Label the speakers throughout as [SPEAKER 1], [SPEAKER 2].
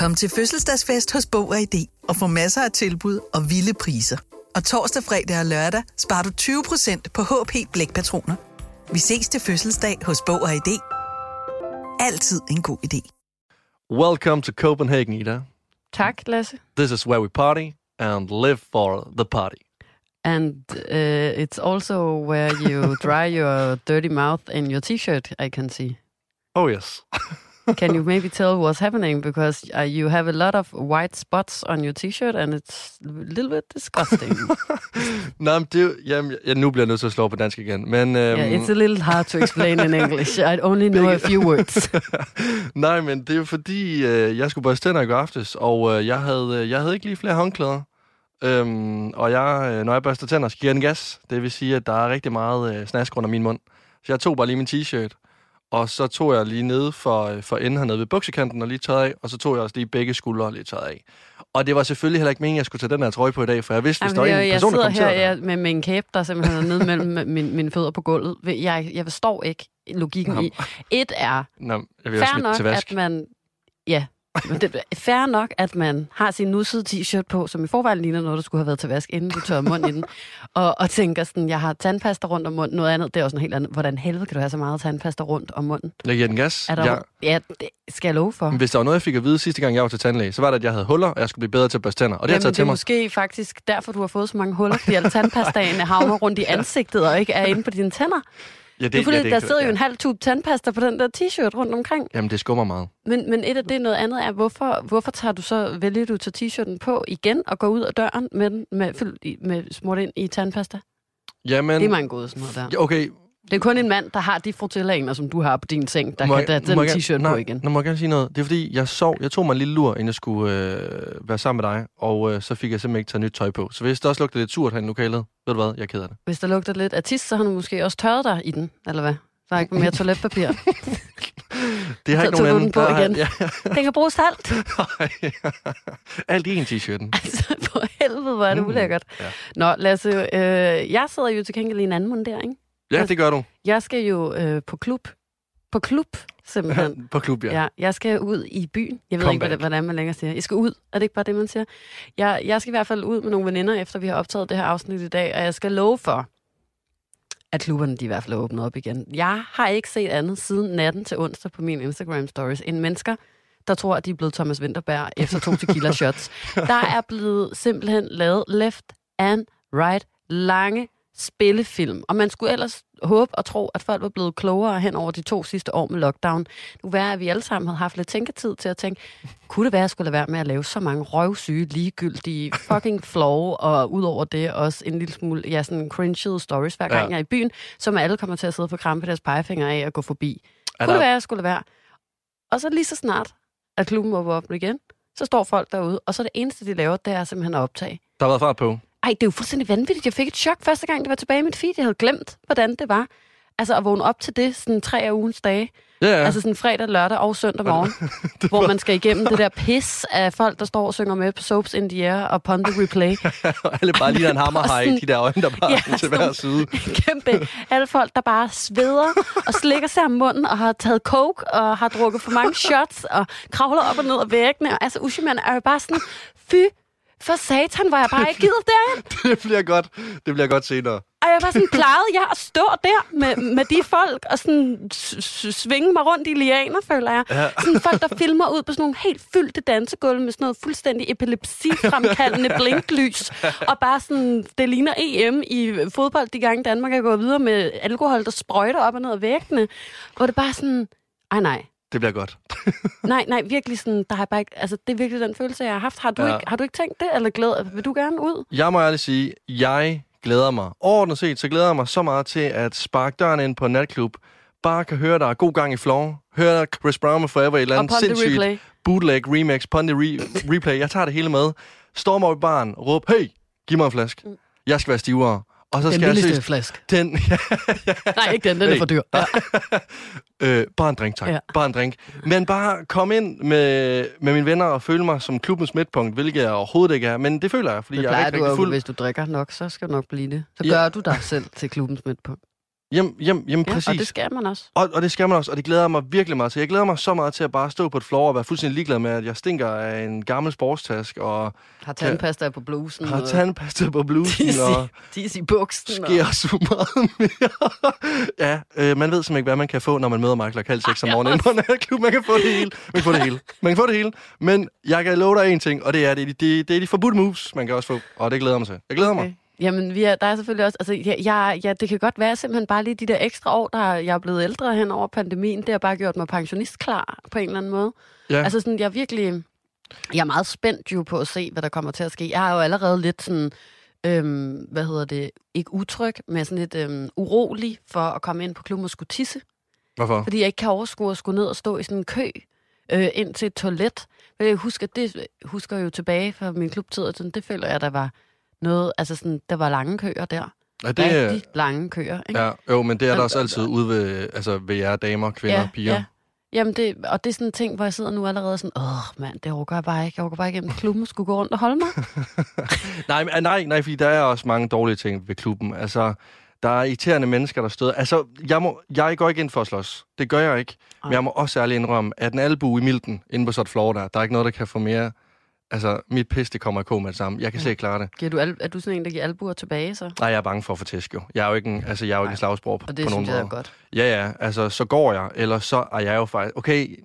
[SPEAKER 1] Kom til fødselsdagsfest hos Bog og ID og få masser af tilbud og vilde priser. Og torsdag, fredag og lørdag sparer du 20% på HP Blækpatroner. Vi ses til fødselsdag hos Bog og ID. Altid en god idé.
[SPEAKER 2] Welcome to Copenhagen, Ida.
[SPEAKER 3] Tak, Lasse.
[SPEAKER 2] This is where we party and live for the party.
[SPEAKER 3] And uh, it's also where you dry your dirty mouth in your t-shirt, I can see.
[SPEAKER 2] Oh, yes.
[SPEAKER 3] Can you maybe tell what's happening? Because uh, you have a lot of white spots on your t-shirt, and it's a little bit disgusting.
[SPEAKER 2] Nej, men det jamen, ja, nu bliver jeg nødt til at slå på dansk igen. Men, øhm,
[SPEAKER 3] yeah, it's a little hard to explain in English. I only know a few words.
[SPEAKER 2] Nej, men det er jo fordi, øh, jeg skulle børste tænder i går aftes, og øh, jeg, havde, øh, jeg havde ikke lige flere håndklæder. Øhm, og jeg, øh, når jeg børster tænder, så giver jeg den gas. Det vil sige, at der er rigtig meget øh, snask under min mund. Så jeg tog bare lige min t-shirt, og så tog jeg lige ned for, øh, for enden hernede ved buksekanten og lige tørret af, og så tog jeg også lige begge skuldre lige tørret af. Og det var selvfølgelig heller ikke meningen, at jeg skulle tage den her trøje på i dag, for jeg vidste, hvis
[SPEAKER 3] Jamen,
[SPEAKER 2] der var
[SPEAKER 3] jeg,
[SPEAKER 2] en
[SPEAKER 3] jeg
[SPEAKER 2] person, der
[SPEAKER 3] sidder
[SPEAKER 2] kom til
[SPEAKER 3] her
[SPEAKER 2] at...
[SPEAKER 3] jeg, med, med en kæbe, der simpelthen er nede mellem min, mine fødder på gulvet. Jeg, jeg forstår ikke logikken i. Et er
[SPEAKER 2] Nå, jeg vil
[SPEAKER 3] fair nok,
[SPEAKER 2] til vask.
[SPEAKER 3] at man... Ja, det er fair nok, at man har sin nussede t-shirt på, som i forvejen ligner noget, der skulle have været til vask, inden du tørrer munden i den. Og, og tænker sådan, jeg har tandpasta rundt om munden. Noget andet, det er også noget helt andet. Hvordan helvede kan du have så meget tandpasta rundt om munden?
[SPEAKER 2] Jeg giver den gas.
[SPEAKER 3] Er der,
[SPEAKER 2] Jeg,
[SPEAKER 3] ja, det skal jeg love for.
[SPEAKER 2] Hvis der var noget, jeg fik at vide sidste gang, jeg var til tandlæge, så var det, at jeg havde huller, og jeg skulle blive bedre til at børste tænder. Og det har jeg
[SPEAKER 3] Jamen,
[SPEAKER 2] taget
[SPEAKER 3] det
[SPEAKER 2] til
[SPEAKER 3] er
[SPEAKER 2] mig.
[SPEAKER 3] måske faktisk derfor, du har fået så mange huller, fordi alle tandpastaen havner rundt i ansigtet og ikke er inde på dine tænder.
[SPEAKER 2] Ja,
[SPEAKER 3] Det fordi,
[SPEAKER 2] ja,
[SPEAKER 3] der sidder jo en halv tube tandpasta på den der t-shirt rundt omkring.
[SPEAKER 2] Jamen, det skummer meget.
[SPEAKER 3] Men, men et af det, noget andet er, hvorfor, hvorfor tager du så, vælger du at tage t-shirten på igen og går ud af døren med, den, med, i- med smurt ind i tandpasta?
[SPEAKER 2] Jamen,
[SPEAKER 3] Det er meget god sådan noget der.
[SPEAKER 2] ja, okay.
[SPEAKER 3] Det er kun en mand, der har de frutillaner, som du har på din seng, der
[SPEAKER 2] Må
[SPEAKER 3] kan tage den t-shirt
[SPEAKER 2] gerne-
[SPEAKER 3] på
[SPEAKER 2] nej,
[SPEAKER 3] igen.
[SPEAKER 2] Nu må jeg gerne sige noget. Det er fordi, jeg sov. Jeg tog mig en lille lur, inden jeg skulle øh, være sammen med dig. Og øh, så fik jeg simpelthen ikke taget nyt tøj på. Så hvis det også lugter lidt surt herinde i lokalet, ved du hvad, jeg er ked af det.
[SPEAKER 3] Hvis der lugter lidt af tis, så har du måske også tørret dig i den, eller hvad? Der er ikke mere toiletpapir.
[SPEAKER 2] Det har
[SPEAKER 3] Så
[SPEAKER 2] ikke nogen anden.
[SPEAKER 3] den på
[SPEAKER 2] der har-
[SPEAKER 3] igen.
[SPEAKER 2] Ja,
[SPEAKER 3] Den kan bruges alt.
[SPEAKER 2] Alt i en t-shirten.
[SPEAKER 3] Altså, for helvede, hvor er det
[SPEAKER 2] Mm,
[SPEAKER 3] ulækkert.
[SPEAKER 2] ja.
[SPEAKER 3] Nå, Lasse, øh, jeg sidder jo til gengæld i en anden mundering.
[SPEAKER 2] Ja, det gør du.
[SPEAKER 3] Jeg skal jo øh, på klub. På klub, simpelthen.
[SPEAKER 2] På klub, ja.
[SPEAKER 3] Ja, jeg skal ud i byen. Jeg ved
[SPEAKER 2] Come
[SPEAKER 3] ikke, hvordan,
[SPEAKER 2] back.
[SPEAKER 3] hvordan man længere siger. Jeg skal ud. Er det ikke bare det, man siger? Jeg, jeg skal i hvert fald ud med nogle veninder, efter vi har optaget det her afsnit i dag, og jeg skal love for, at klubberne de i hvert fald er åbnet op igen. Jeg har ikke set andet siden natten til onsdag på min Instagram stories, end mennesker, der tror, at de er blevet Thomas Winterberg efter to tequila shots. Der er blevet simpelthen lavet left and right lange spillefilm. Og man skulle ellers håbe og tro, at folk var blevet klogere hen over de to sidste år med lockdown. Nu være, at vi alle sammen havde haft lidt tænketid til at tænke, kunne det være, at jeg skulle lade være med at lave så mange røvsyge, ligegyldige, fucking flow, og udover det også en lille smule, ja, sådan cringed stories, hver gang
[SPEAKER 2] Ja.
[SPEAKER 3] jeg er i byen, som alle kommer til at sidde på krampe deres pegefinger af og gå forbi.
[SPEAKER 2] Er
[SPEAKER 3] Kunne det
[SPEAKER 2] der,
[SPEAKER 3] være, at jeg skulle lade være? Og så lige så snart, at klubben var åbnet igen, så står folk derude, og så det eneste, de laver, det er simpelthen at optage.
[SPEAKER 2] der har været fart på.
[SPEAKER 3] Ej, det er jo fuldstændig vanvittigt. Jeg fik et chok første gang, det var tilbage i mit feed. Jeg havde glemt, hvordan det var. Altså at vågne op til det sådan tre af ugens dage.
[SPEAKER 2] Ja, ja.
[SPEAKER 3] Altså sådan fredag, lørdag og søndag morgen. hvor man skal igennem det der pis af folk, der står og synger med på Soaps in the Air og Pond the Replay.
[SPEAKER 2] Alle bare lige en hammerhaj,
[SPEAKER 3] sådan-
[SPEAKER 2] de der øjne, der bare
[SPEAKER 3] Ja,
[SPEAKER 2] til hver side.
[SPEAKER 3] Kæmpe. Alle folk, der bare sveder og slikker sig om munden og har taget coke og har drukket for mange shots og kravler op og ned ad væggene. Altså, Ushiman er jo bare sådan, fy for satan, hvor jeg bare ikke gider derhen.
[SPEAKER 2] Det bliver godt. Det bliver godt senere.
[SPEAKER 3] Og jeg var sådan, plejede jeg at stå der med, med de folk og sådan svinge mig rundt i lianer, føler jeg.
[SPEAKER 2] Ja.
[SPEAKER 3] Sådan folk, der filmer ud på sådan nogle helt fyldte dansegulve med sådan noget fuldstændig epilepsifremkaldende blinklys. Og bare sådan, det ligner EM i fodbold, de gange Danmark er gået videre med alkohol, der sprøjter op og ned ad væggene. Hvor det bare sådan, ej nej,
[SPEAKER 2] Det bliver godt.
[SPEAKER 3] nej, nej, virkelig sådan, der har bare ikke, altså det er virkelig den følelse, jeg har haft. Har du,
[SPEAKER 2] Ja.
[SPEAKER 3] ikke, har du ikke tænkt det, eller glæder, vil du gerne ud?
[SPEAKER 2] Jeg må ærligt sige, jeg glæder mig. Overordnet set, så glæder jeg mig så meget til at sparke døren ind på en natklub. Bare kan høre, der er god gang i floor. Høre Chris Brown med Forever i et eller andet sindssygt
[SPEAKER 3] Replay.
[SPEAKER 2] bootleg, remix, Pondy re- replay. Jeg tager det hele med. Stormer over i baren, råb, hey, giv mig en flaske. Jeg skal være stivere. Og så
[SPEAKER 3] Den
[SPEAKER 2] skal jeg
[SPEAKER 3] billigste
[SPEAKER 2] seriøst-
[SPEAKER 3] flaske.
[SPEAKER 2] Den, ja,
[SPEAKER 3] Nej, ikke den, den er for dyr. Ja.
[SPEAKER 2] øh, bare en drink, tak. Ja.
[SPEAKER 3] Ja.
[SPEAKER 2] Bare en drink. Men bare komme ind med, med mine venner og føle mig som klubbens midtpunkt, hvilket jeg overhovedet ikke er. Men det føler jeg, fordi
[SPEAKER 3] Det
[SPEAKER 2] jeg er rigtig,
[SPEAKER 3] du
[SPEAKER 2] rigtig fuld.
[SPEAKER 3] hvis du drikker nok, så skal du nok blive det. Så
[SPEAKER 2] Ja.
[SPEAKER 3] gør du dig selv til klubbens midtpunkt.
[SPEAKER 2] Jamen, jamen, jamen
[SPEAKER 3] Ja,
[SPEAKER 2] præcis.
[SPEAKER 3] og det skal man også.
[SPEAKER 2] Og, og det skal man også, og det glæder jeg mig virkelig meget til. Jeg glæder mig så meget til at bare stå på et floor og være fuldstændig ligeglad med, at jeg stinker af en gammel sportstask, og
[SPEAKER 3] Har tandpasta på blusen.
[SPEAKER 2] har
[SPEAKER 3] og
[SPEAKER 2] tandpasta på blusen,
[SPEAKER 3] tis
[SPEAKER 2] og
[SPEAKER 3] i buksen.
[SPEAKER 2] sker så meget mere. ja, øh, man ved simpelthen ikke, hvad man kan få, når man møder mig klokken halv seks om morgenen på natklub. Man kan få det hele. Man kan få det hele. Man kan få det hele. Men jeg kan love dig en ting, og det er, det, er de, det, det er de forbudte moves, man kan også få. Og det glæder jeg mig til. Jeg glæder mig.
[SPEAKER 3] Jamen, vi er, der er selvfølgelig også... Altså, jeg, jeg, ja, det kan godt være simpelthen bare lige de der ekstra år, der jeg er blevet ældre hen over pandemien, det har bare gjort mig pensionistklar på en eller anden måde.
[SPEAKER 2] Ja.
[SPEAKER 3] Altså sådan, jeg er virkelig... Jeg er meget spændt jo på at se, hvad der kommer til at ske. Jeg er jo allerede lidt sådan... Øhm, hvad hedder det? Ikke utryg, men sådan lidt øhm, urolig for at komme ind på klubben og skulle tisse.
[SPEAKER 2] Hvorfor?
[SPEAKER 3] Fordi jeg ikke kan overskue at skulle ned og stå i sådan en kø øh, ind til et toilet. Jeg husker, det husker jeg jo tilbage fra min klubtid, og sådan, det føler jeg, der var noget, altså sådan, der var lange køer der.
[SPEAKER 2] Ja, det, er-
[SPEAKER 3] Rigtig lange køer, ikke?
[SPEAKER 2] ja, jo, men det er der
[SPEAKER 3] Og-
[SPEAKER 2] også altid ude ved, altså ved jer damer, kvinder, piger.
[SPEAKER 3] Ja. Jamen det, og det er sådan en ting, hvor jeg sidder nu allerede sådan, åh mand, det overgår jeg bare ikke. Jeg overgår bare igennem klubben og skulle gå rundt og holde mig.
[SPEAKER 2] Nej, men- nej, nej, fordi der er også mange dårlige ting ved klubben. Altså, der er irriterende mennesker, der støder. Altså, jeg, må, jeg går ikke ind for at slås. Det gør jeg ikke. Men jeg må også ærligt indrømme, at en albu i milten inde på floor der, der er ikke noget, der kan få mere... Altså, mit pis, det kommer i kog med det samme. Jeg kan slet ikke klare det.
[SPEAKER 3] Giver du al, er du sådan en, der giver albuer tilbage så?
[SPEAKER 2] Nej, jeg er bange for at få tæsk, jo. Jeg er jo ikke en, altså, jeg er jo ikke en slagsbror på,
[SPEAKER 3] Og det
[SPEAKER 2] på nogen
[SPEAKER 3] synes jeg er
[SPEAKER 2] måde.
[SPEAKER 3] godt.
[SPEAKER 2] Ja, ja, altså, så går jeg, eller så er jeg jo faktisk... Okay,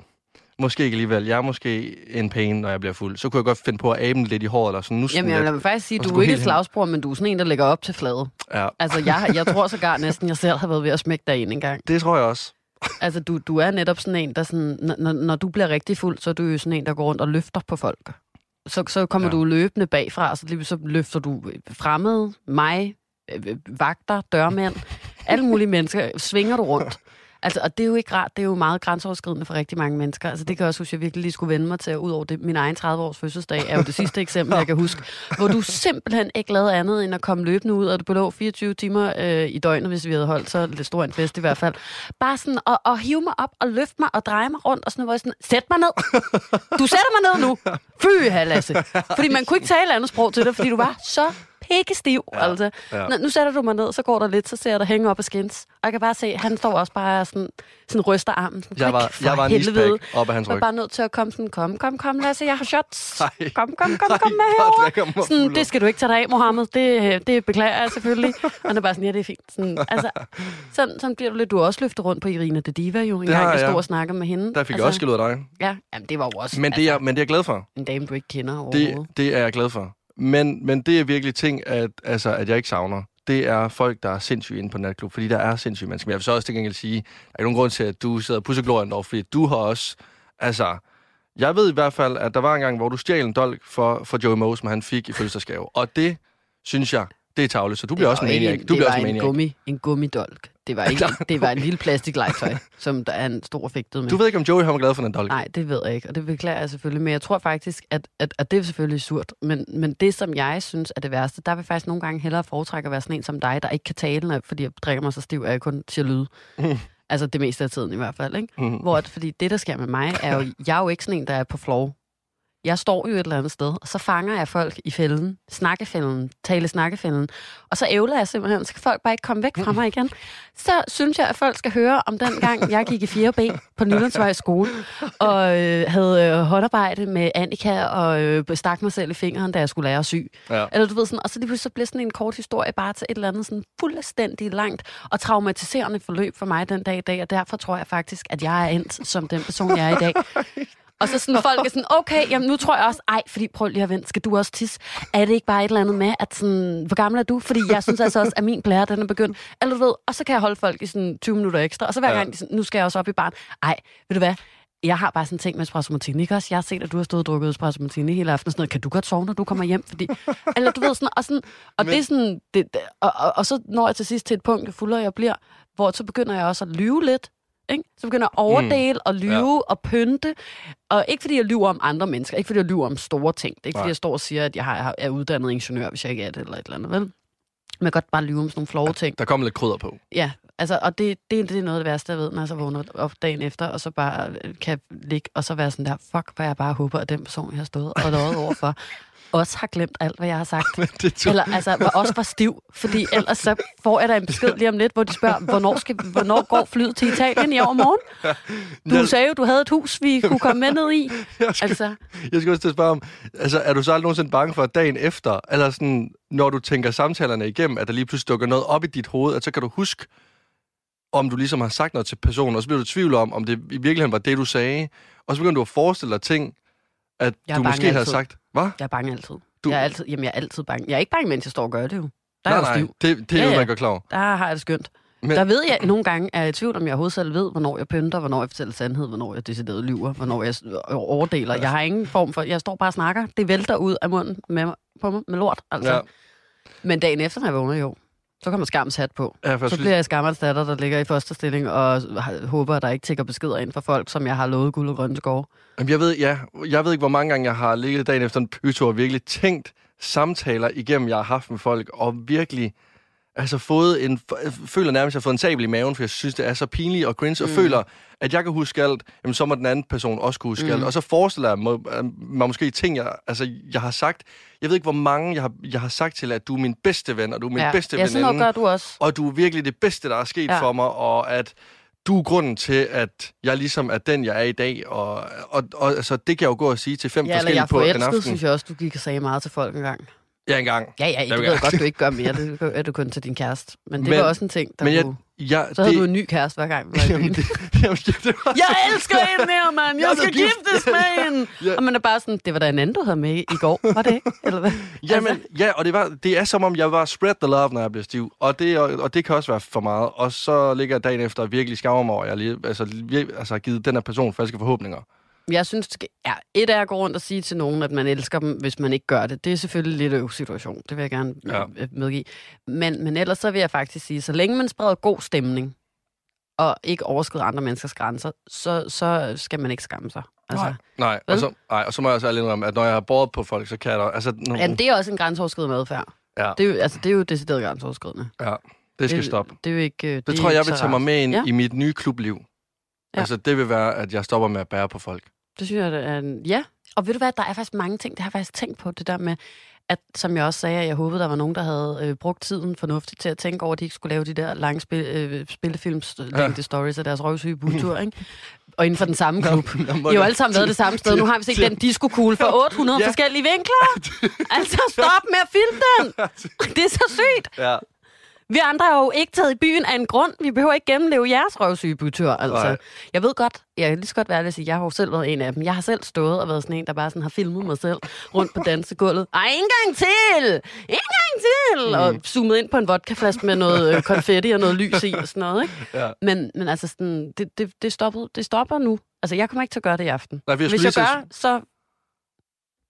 [SPEAKER 2] måske ikke alligevel. Jeg er måske en pain, når jeg bliver fuld. Så kunne jeg godt finde på at abe lidt i håret, eller sådan nu
[SPEAKER 3] Jamen, jeg vil faktisk sige, du er ikke slagsbror, men du er sådan en, der lægger op til flade.
[SPEAKER 2] Ja,
[SPEAKER 3] Altså, jeg, jeg tror sågar næsten, jeg selv har været ved at smække dig ind en gang.
[SPEAKER 2] det tror jeg også.
[SPEAKER 3] Altså, du, du er netop sådan en, der sådan, når- når, når du bliver rigtig fuld, så er du jo sådan en, der går rundt og løfter på folk. Så, så kommer
[SPEAKER 2] Ja.
[SPEAKER 3] du løbende bagfra, og så, lige, så løfter du fremmede, mig, øh, øh, vagter, dørmænd, alle mulige mennesker, svinger du rundt. Altså, og det er jo ikke rart, det er jo meget grænseoverskridende for rigtig mange mennesker. Altså, det kan jeg også huske, jeg virkelig lige skulle vende mig til, ud over det, min egen 30-års fødselsdag er jo det sidste eksempel, jeg kan huske, hvor du simpelthen ikke lavede andet end at komme løbende ud, og det belå 24 timer øh, i døgnet, hvis vi havde holdt så lidt stor en fest i hvert fald. Bare sådan at, at hive mig op og løfte mig og dreje mig rundt, og sådan, jeg sådan, sæt mig ned! Du sætter mig ned nu! Fy, Lasse! Fordi man kunne ikke tale andet sprog til dig, fordi du var så pikkestiv. Ja, altså.
[SPEAKER 2] ja.
[SPEAKER 3] Ja. Nu sætter du mig ned, så går der lidt, så ser jeg dig hænge op af skins. Og jeg kan bare se, at han står også bare sådan, sådan ryster armen. Sådan,
[SPEAKER 2] Jeg var,
[SPEAKER 3] "Drik for
[SPEAKER 2] jeg var en
[SPEAKER 3] helvede."
[SPEAKER 2] op af hans
[SPEAKER 3] Jeg var
[SPEAKER 2] ryg.
[SPEAKER 3] bare nødt til at komme sådan, kom, kom, kom, Lasse, jeg har shots.
[SPEAKER 2] Ej.
[SPEAKER 3] Kom, kom, kom,
[SPEAKER 2] Ej,
[SPEAKER 3] kom med herover. Sådan, det skal du ikke tage dig af, Mohammed. Det, det beklager jeg selvfølgelig. Og han er bare sådan, ja, det er fint. Sådan, altså, sådan, sådan bliver du lidt. Du også løftet rundt på Irina de Diva jo, en
[SPEAKER 2] har
[SPEAKER 3] gang, jeg
[SPEAKER 2] jeg.
[SPEAKER 3] stod og snakkede med hende.
[SPEAKER 2] Der fik altså, jeg også skæld ud af dig.
[SPEAKER 3] Ja, jamen, det var jo også
[SPEAKER 2] Men det, er, men det er jeg glad for.
[SPEAKER 3] en dame, du ikke kender overhovedet.
[SPEAKER 2] Det, det er jeg glad for. Men, men det er virkelig ting, at, altså, at jeg ikke savner. Det er folk, der er sindssyge inde på natklub, fordi der er sindssyge mennesker. Men jeg vil så også til gengæld sige, der er nogen grund til, at du sidder og pusser glorien dog, fordi du har også, altså, jeg ved i hvert fald, at der var en gang, hvor du stjal en dolk for, for Joey Moe, som han fik i fødselsdagsgave. Og det, synes jeg, det er tavligt, så du bliver også en maniac. Du bliver
[SPEAKER 3] det
[SPEAKER 2] også
[SPEAKER 3] var
[SPEAKER 2] en
[SPEAKER 3] en,
[SPEAKER 2] maniac.
[SPEAKER 3] gummi, en gummidolk. Det var, ikke, det var en lille plastiklegetøj, som der er en stor fægtet med.
[SPEAKER 2] Du ved ikke, om Joey har glad for den dolk?
[SPEAKER 3] Nej, det ved jeg ikke, og det beklager jeg selvfølgelig. Men jeg tror faktisk, at, at, at det er selvfølgelig surt. Men, men det, som jeg synes er det værste, der vil faktisk nogle gange hellere foretrække at være sådan en som dig, der ikke kan tale, fordi jeg drikker mig så stiv, at jeg kun siger lyde.
[SPEAKER 2] Mm.
[SPEAKER 3] Altså det meste af tiden i hvert fald. Ikke?
[SPEAKER 2] Mhm.
[SPEAKER 3] Hvor, at- fordi det, der sker med mig, er jo, jeg er jo ikke sådan en, der er på floor. Jeg står jo et eller andet sted, og så fanger jeg folk i fælden, snakkefælden, tale snakkefælden, og så ævler jeg simpelthen, så kan folk bare ikke komme væk fra mig igen. Så synes jeg, at folk skal høre om den gang, jeg gik i 4B på Nylandsvej skole, og øh, havde øh, håndarbejde med Annika, og øh, stak mig selv i fingeren, da jeg skulle lære at sy.
[SPEAKER 2] Ja.
[SPEAKER 3] Eller du ved sådan, og så lige pludselig så bliver sådan en kort historie bare til et eller andet sådan fuldstændig langt og traumatiserende forløb for mig den dag i dag, og derfor tror jeg faktisk, at jeg er endt som den person, jeg er i dag. Og så sådan folk er sådan, okay, jamen nu tror jeg også, ej, fordi prøv lige at vente, skal du også tisse? Er det ikke bare et eller andet med, at sådan, hvor gammel er du? Fordi jeg synes altså også, at min blære, den er begyndt. Eller du ved, og så kan jeg holde folk i sådan 20 minutter ekstra, og så hver
[SPEAKER 2] Ja.
[SPEAKER 3] gang, de sådan, nu skal jeg også op i barn. Ej, ved du hvad? Jeg har bare sådan ting med espresso martini, ikke også? Jeg har set, at du har stået og drukket espresso martini hele aftenen. Sådan noget. Kan du godt sove, når du kommer hjem? Fordi, eller du ved sådan, og, sådan, og
[SPEAKER 2] Men-
[SPEAKER 3] det er sådan, det, og, og, og, så når jeg til sidst til et punkt, fuldere jeg bliver, hvor så begynder jeg også at lyve lidt. Ikke? Så begynder at overdele mm. og lyve ja. og pynte. Og ikke fordi jeg lyver om andre mennesker, ikke fordi jeg lyver om store ting. Det er ikke
[SPEAKER 2] Nej.
[SPEAKER 3] fordi jeg står og siger, at jeg har, er uddannet ingeniør, hvis jeg ikke er det, eller et eller andet, vel? Men kan godt bare lyve om sådan nogle flove ting.
[SPEAKER 2] Der kommer lidt krydder på.
[SPEAKER 3] Ja, Altså, og det, det, det er noget af det værste, jeg ved, når jeg så vågner op dagen efter, og så bare kan ligge, og så være sådan der, fuck, hvor jeg bare håber, at den person, jeg har stået og løjet overfor, også har glemt alt, hvad jeg har sagt.
[SPEAKER 2] Men det tog...
[SPEAKER 3] Eller altså, var også var stiv, fordi ellers så får jeg da en besked lige om lidt, hvor de spørger, hvornår, skal, hvornår går flyet til Italien i overmorgen? Du
[SPEAKER 2] Jeg-
[SPEAKER 3] sagde jo, du havde et hus, vi kunne komme med ned i.
[SPEAKER 2] Jeg skal,
[SPEAKER 3] Altså,
[SPEAKER 2] jeg skal også til at spørge om, altså, er du så aldrig nogensinde bange for, dagen efter, eller sådan, når du tænker samtalerne igennem, at der lige pludselig dukker noget op i dit hoved, at så kan du huske, om du ligesom har sagt noget til personen, og så bliver du i tvivl om, om det i virkeligheden var det, du sagde, og så begynder du at forestille dig ting, at du måske havde
[SPEAKER 3] altid.
[SPEAKER 2] sagt. Hvad?
[SPEAKER 3] jeg er bange altid.
[SPEAKER 2] Du-.
[SPEAKER 3] Jeg, er altid jamen, jeg er altid bange. Jeg er ikke bange, mens jeg står og gør det jo. Der er
[SPEAKER 2] nej,
[SPEAKER 3] jo
[SPEAKER 2] nej,
[SPEAKER 3] stiv.
[SPEAKER 2] det, det er
[SPEAKER 3] Ja,
[SPEAKER 2] jo,
[SPEAKER 3] ja.
[SPEAKER 2] man gør klar over.
[SPEAKER 3] Der har jeg det skønt.
[SPEAKER 2] Men-.
[SPEAKER 3] Der ved jeg nogle gange, er jeg i tvivl, om jeg overhovedet selv ved, hvornår jeg pynter, hvornår jeg fortæller sandhed, hvornår jeg decideret lyver, hvornår jeg s- overdeler. Jeg har ingen form for... Jeg står bare og snakker. Det vælter ud af munden med, på mig med lort, altså.
[SPEAKER 2] Ja.
[SPEAKER 3] Ja. Men dagen efter, når jeg vågner, jo, så kommer skams hat på.
[SPEAKER 2] Ja,
[SPEAKER 3] Så bliver jeg skammerens datter, der ligger i fosterstilling, og har- håber, at der ikke tækker beskeder ind fra folk, som jeg har lovet guld og grønne skove.
[SPEAKER 2] Jamen, jeg ved, ja, jeg ved ikke, hvor mange gange jeg har ligget dagen efter en bytur og virkelig tænkt samtaler igennem, jeg har haft med folk, og virkelig altså fået en, føler nærmest, at jeg har fået en sabel i maven, for jeg synes, det er så pinligt og cringe, og føler, at jeg kan huske alt, jamen, så må den anden person også kunne huske mm. alt. Og så forestiller jeg mig, mig måske ting, jeg, altså, jeg har sagt. Jeg ved ikke, hvor mange jeg har, jeg har sagt til, at du er min bedste ven, og du er min
[SPEAKER 3] ja.
[SPEAKER 2] bedste
[SPEAKER 3] ja, sådan noget
[SPEAKER 2] veninde
[SPEAKER 3] gør du også.
[SPEAKER 2] og du er virkelig det bedste, der er sket ja.
[SPEAKER 3] Ja.
[SPEAKER 2] for mig, og at du er grunden til, at jeg ligesom er den, jeg er i dag. Og, og, og altså, det kan jeg jo gå og sige til fem
[SPEAKER 3] Ja,
[SPEAKER 2] forskellige
[SPEAKER 3] jeg
[SPEAKER 2] på en aften.
[SPEAKER 3] synes jeg også, du gik og sagde meget til folk engang.
[SPEAKER 2] Ja, engang.
[SPEAKER 3] Ja, ja, det ved jeg godt, du ikke gør mere. Det er du kun til din kæreste. Men det
[SPEAKER 2] Men-
[SPEAKER 3] var også en ting, der
[SPEAKER 2] Men jeg,
[SPEAKER 3] kunne...
[SPEAKER 2] jeg,
[SPEAKER 3] Så havde
[SPEAKER 2] det,
[SPEAKER 3] du en ny kæreste hver gang. var
[SPEAKER 2] Jamen, det, jamen, det, det var
[SPEAKER 3] Jeg elsker hende her, mand!
[SPEAKER 2] Jeg
[SPEAKER 3] Jeg skal
[SPEAKER 2] gift.
[SPEAKER 3] giftes med hende!
[SPEAKER 2] Ja.
[SPEAKER 3] Og man er bare sådan, det var da en anden, du havde med i går. Var det ikke? Eller hvad?
[SPEAKER 2] Jamen, ja, og det, var, det er som om, jeg var spread the love, når jeg bliver stiv. Og det, og, og det kan også være for meget. Og så ligger jeg dagen efter og virkelig skammer mig over, at jeg lige, altså, vir, altså, har givet den her person falske forhåbninger.
[SPEAKER 3] Jeg synes, ja, et er at gå rundt og sige til nogen, at man elsker dem, hvis man ikke gør det. Det er selvfølgelig lidt øv situation. Det vil jeg gerne
[SPEAKER 2] Ja.
[SPEAKER 3] ja. medgive. Men, men ellers så vil jeg faktisk sige, så længe man spreder god stemning, og ikke overskrider andre menneskers grænser, så, så skal man ikke skamme sig. Altså,
[SPEAKER 2] Nej, og
[SPEAKER 3] Vel?
[SPEAKER 2] så, nej, og så må jeg også ærlig indrømme, at når jeg har båret på folk, så kan jeg da... Altså, nu,
[SPEAKER 3] Jamen, det er også en grænseoverskridende adfærd.
[SPEAKER 2] ja,
[SPEAKER 3] Det er jo, altså, det er jo decideret grænseoverskridende.
[SPEAKER 2] ja, det skal stoppe.
[SPEAKER 3] Det er jo ikke... øh,
[SPEAKER 2] Det,
[SPEAKER 3] er
[SPEAKER 2] tror jeg, jeg vil tage mig med ind
[SPEAKER 3] Ja.
[SPEAKER 2] i mit nye klubliv.
[SPEAKER 3] Ja.
[SPEAKER 2] Altså, det vil være, at jeg stopper med at bære på folk.
[SPEAKER 3] Det synes jeg, det er en... Ja, og ved du hvad, der er faktisk mange ting, det har jeg faktisk tænkt på, det der med, at som jeg også sagde, at jeg håbede, der var nogen, der havde øh, brugt tiden fornuftigt til at tænke over, at de ikke skulle lave de der lange spil, øh, spillefilms længde stories af deres røvsyge budtur, ikke? Og inden for den samme klub.
[SPEAKER 2] Nå,
[SPEAKER 3] I har jo alle sammen været det samme sted. Nu har vi set den disco-kugle for 800
[SPEAKER 2] Ja.
[SPEAKER 3] forskellige vinkler. Altså, stop med at filme den! Det er så sygt!
[SPEAKER 2] Ja.
[SPEAKER 3] Vi andre er jo ikke taget i byen af en grund. Vi behøver ikke gennemleve jeres røvsygebytur. Altså.
[SPEAKER 2] Nej.
[SPEAKER 3] Jeg ved godt, jeg kan lige så godt være at sige, jeg har jo selv været en af dem. Jeg har selv stået og været sådan en, der bare sådan har filmet mig selv rundt på dansegulvet. Ej, en gang til! En gang til! Mm. Og zoomet ind på en vodkaflaske med noget øh, konfetti og noget lys i og sådan noget. Ikke?
[SPEAKER 2] Ja.
[SPEAKER 3] Men, men altså, sådan, det, det, det, stopper, det stopper nu. Altså, jeg kommer ikke til at gøre det i aften.
[SPEAKER 2] Nej, jeg
[SPEAKER 3] Hvis jeg gør, så,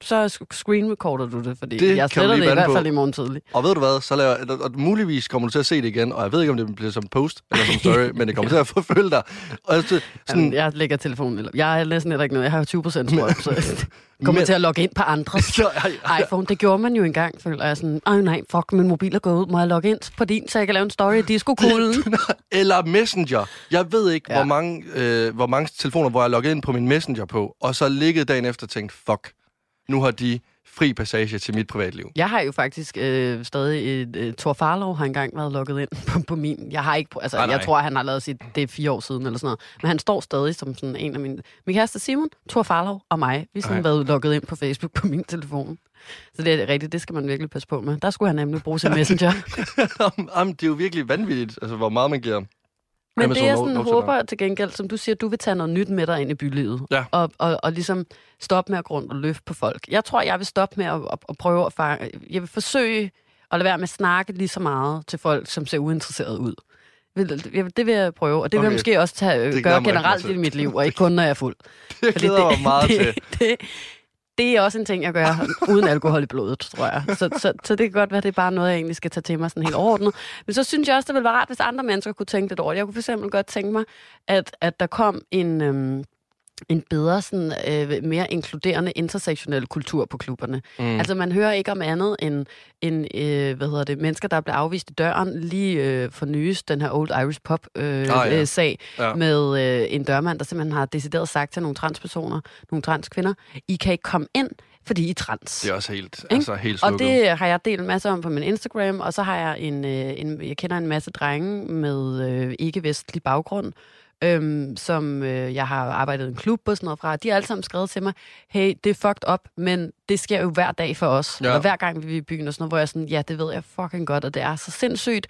[SPEAKER 3] så screen recorder du det, fordi
[SPEAKER 2] Det
[SPEAKER 3] jeg sletter det i hvert fald i morgen tidlig.
[SPEAKER 2] Og ved du hvad, så laver og, muligvis kommer du til at se det igen, og jeg ved ikke, om det bliver som post eller som story, men det kommer til at forfølge dig. Og altså,
[SPEAKER 3] Sådan,
[SPEAKER 2] sådan,
[SPEAKER 3] jeg lægger telefonen. Eller, jeg er næsten heller ikke noget. Jeg har jo 20 procent strøm, så kommer
[SPEAKER 2] Men-
[SPEAKER 3] til at logge ind på andres
[SPEAKER 2] så, ej,
[SPEAKER 3] iPhone. Det gjorde man jo engang, føler jeg sådan, ej nej, fuck, min mobil er gået ud. Må jeg logge ind på din, så jeg kan lave en story i disco-kuglen?
[SPEAKER 2] Eller Messenger. Jeg ved ikke,
[SPEAKER 3] ja.
[SPEAKER 2] hvor, mange, øh, hvor mange telefoner, hvor jeg logget ind på min Messenger på, og så ligget dagen efter og tænkt, fuck, nu har de fri passage til mit privatliv.
[SPEAKER 3] Jeg har jo faktisk øh, stadig et... Øh, Thor Farlov har engang været logget ind på, på min. Jeg har ikke... Altså,
[SPEAKER 2] Nej, nej.
[SPEAKER 3] jeg tror, han har lavet sit... Det er fire år siden eller sådan noget. Men han står stadig som sådan en af mine... Min kæreste Simon, Thor Farlov og mig. Vi har sådan
[SPEAKER 2] Ej.
[SPEAKER 3] været logget ind på Facebook på min telefon. Så det er rigtigt. Det skal man virkelig passe på med. Der skulle han nemlig bruge sin messenger.
[SPEAKER 2] Jamen, det er jo virkelig vanvittigt, altså, hvor meget man giver.
[SPEAKER 3] Men
[SPEAKER 2] Amazon
[SPEAKER 3] det jeg sådan
[SPEAKER 2] at
[SPEAKER 3] håber til gengæld, som du siger, du vil tage noget nyt med dig ind i bylivet.
[SPEAKER 2] Ja.
[SPEAKER 3] Og, og, og ligesom stoppe med at gå rundt og løfte på folk. Jeg tror, jeg vil stoppe med at, at, at prøve at fange... Jeg vil forsøge at lade være med at snakke lige så meget til folk, som ser uinteresseret ud. Vil- Det vil jeg prøve, og det vil
[SPEAKER 2] Okay.
[SPEAKER 3] jeg måske også tage,
[SPEAKER 2] Det glæder
[SPEAKER 3] gøre generelt i mit liv, og ikke kun når jeg er fuld.
[SPEAKER 2] Det glæder mig meget til.
[SPEAKER 3] det, det, er også en ting, jeg gør uden alkohol i blodet, tror jeg. Så, så, så det kan godt være, det er bare noget, jeg egentlig skal tage til mig sådan helt overordnet. Men så synes jeg også, det ville være rart, hvis andre mennesker kunne tænke lidt over det. Jeg kunne for eksempel godt tænke mig, at, at der kom en, øhm, en bedre, sådan, øh, mere inkluderende intersektionel kultur på klubberne. Mm. Altså, man hører ikke om andet end, end øh, hvad hedder det, mennesker, der blev afvist i døren lige øh, for nyes, den her Old Irish Pop-sag øh, ah, ja. øh, sag, ja. med øh, en dørmand, der simpelthen har decideret sagt til nogle transpersoner, nogle transkvinder, I kan ikke komme ind, fordi I er trans.
[SPEAKER 2] Det er også helt, altså helt slukket.
[SPEAKER 3] Og det har jeg delt en masse om på min Instagram, og så har jeg en, øh, en jeg kender en masse drenge med øh, ikke-vestlig baggrund, øhm, som øh, jeg har arbejdet i en klub og sådan noget fra, de har alle sammen skrevet til mig, hey, det er fucked up, men det sker jo hver dag for os. Ja. Og hver gang vi er i byen og sådan noget, hvor jeg sådan, ja, det ved jeg fucking godt, og det er så sindssygt.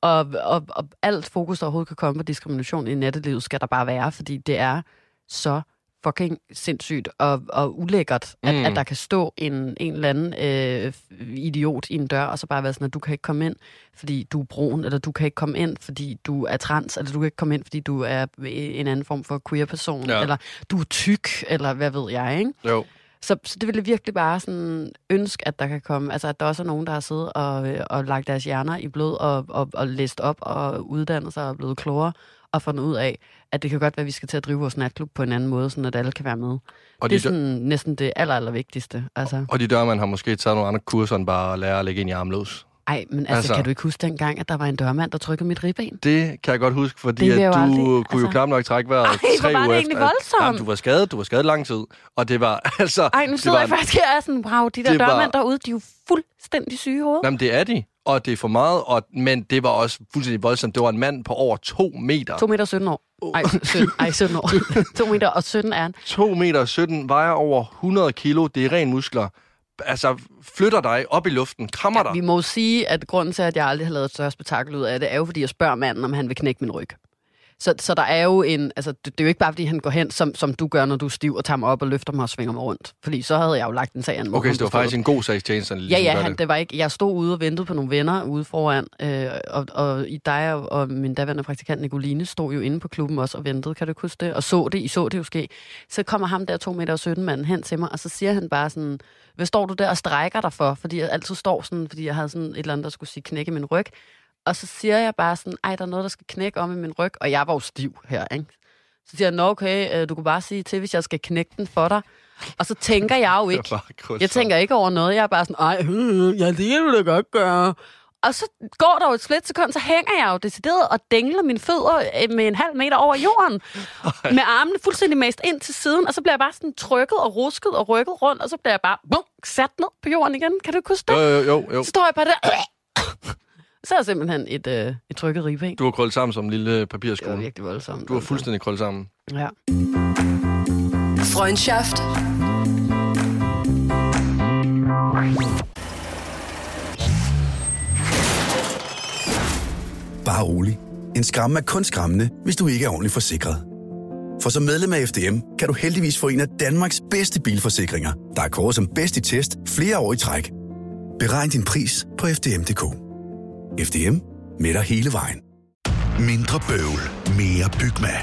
[SPEAKER 3] Og, og, og alt fokus, der overhovedet kan komme på diskrimination i nettelivet, skal der bare være, fordi det er så fucking sindssygt og, og ulækkert, at, mm. at der kan stå en, en eller anden øh, idiot i en dør, og så bare være sådan, at du kan ikke komme ind, fordi du er brun, eller du kan ikke komme ind, fordi du er trans, eller du kan ikke komme ind, fordi du er en anden form for queer-person, ja. eller du er tyk, eller hvad ved jeg, ikke?
[SPEAKER 2] Jo.
[SPEAKER 3] Så, så det ville virkelig bare sådan ønske, at der kan komme, altså at der også er nogen, der har siddet og, og lagt deres hjerner i blod og, og, og læst op og uddannet sig og blevet klogere og fundet ud af, at det kan godt være, at vi skal til at drive vores natklub på en anden måde, sådan at alle kan være med. Og det er sådan næsten det aller, aller vigtigste. Altså.
[SPEAKER 2] Og de dørmænd har måske taget nogle andre kurser, end bare at lære at lægge ind i armløs.
[SPEAKER 3] Ej, men altså, altså, kan du ikke huske dengang, at der var en dørmand, der trykkede mit ribben?
[SPEAKER 2] Det kan jeg godt huske, fordi at du aldrig, kunne altså... jo knap nok trække vejret
[SPEAKER 3] Ej,
[SPEAKER 2] tre
[SPEAKER 3] uger
[SPEAKER 2] det
[SPEAKER 3] efter. Voldsomt.
[SPEAKER 2] Jamen, du var skadet, du var skadet lang tid, og det var altså...
[SPEAKER 3] Ej, nu sidder jeg faktisk her og sådan, wow, de der dørmænd var... derude, de er jo fuldstændig syge i hovedet.
[SPEAKER 2] Jamen, det er de og det er for meget, og, men det var også fuldstændig voldsomt. Det var en mand på over to meter.
[SPEAKER 3] 2 meter 17 år. Ej, 17, ej, 17 år. 2 meter og 17 er han.
[SPEAKER 2] 2 meter 17 vejer over 100 kilo. Det er ren muskler. Altså, flytter dig op i luften, krammer ja, dig.
[SPEAKER 3] Vi må sige, at grunden til, at jeg aldrig har lavet et større spektakel ud af det, er jo, fordi jeg spørger manden, om han vil knække min ryg. Så, så der er jo en, altså det, det er jo ikke bare, fordi han går hen, som, som du gør, når du er stiv og tager mig op og løfter mig og svinger mig rundt. Fordi så havde jeg jo lagt en sag an.
[SPEAKER 2] Okay, så det var faktisk en god sagstjeneste,
[SPEAKER 3] ligesom Ja, ja, han, det. det var ikke, jeg stod ude og ventede på nogle venner ude foran, øh, og, og i dig og, og min daværende praktikant Nicoline stod jo inde på klubben også og ventede, kan du huske det? Og så det, I så det jo ske. Så kommer ham der 2 meter 17 mand hen til mig, og så siger han bare sådan, hvad står du der og strækker dig for? Fordi jeg altid står sådan, fordi jeg havde sådan et eller andet, der skulle sige knække min ryg. Og så siger jeg bare sådan, ej, der er noget, der skal knække om i min ryg. Og jeg var jo stiv her, ikke? Så siger jeg, nå okay, øh, du kan bare sige til, hvis jeg skal knække den for dig. Og så tænker jeg jo ikke. Jeg tænker ikke over noget. Jeg er bare sådan, ej, øh, ja, det kan du da godt gøre. Og så går der jo et split sekund, så hænger jeg jo decideret og dængler mine fødder øh, med en halv meter over jorden. Ej. Med armene fuldstændig mast ind til siden, og så bliver jeg bare sådan trykket og rusket og rykket rundt, og så bliver jeg bare bum, sat ned på jorden igen. Kan du huske det?
[SPEAKER 2] Jo, jo, jo. jo.
[SPEAKER 3] Så står jeg bare der så er simpelthen et, øh, et trykket ribben.
[SPEAKER 2] Du har krøllet sammen som en lille papirskole.
[SPEAKER 3] Det var virkelig voldsomt.
[SPEAKER 2] Du har fuldstændig krøllet sammen.
[SPEAKER 3] Ja.
[SPEAKER 4] Freundschaft.
[SPEAKER 5] Bare rolig. En skræmme er kun skræmmende, hvis du ikke er ordentligt forsikret. For som medlem af FDM kan du heldigvis få en af Danmarks bedste bilforsikringer, der er kåret som bedst i test flere år i træk. Beregn din pris på FDM.dk. FDM med dig hele vejen.
[SPEAKER 6] Mindre bøvl, mere Bygma.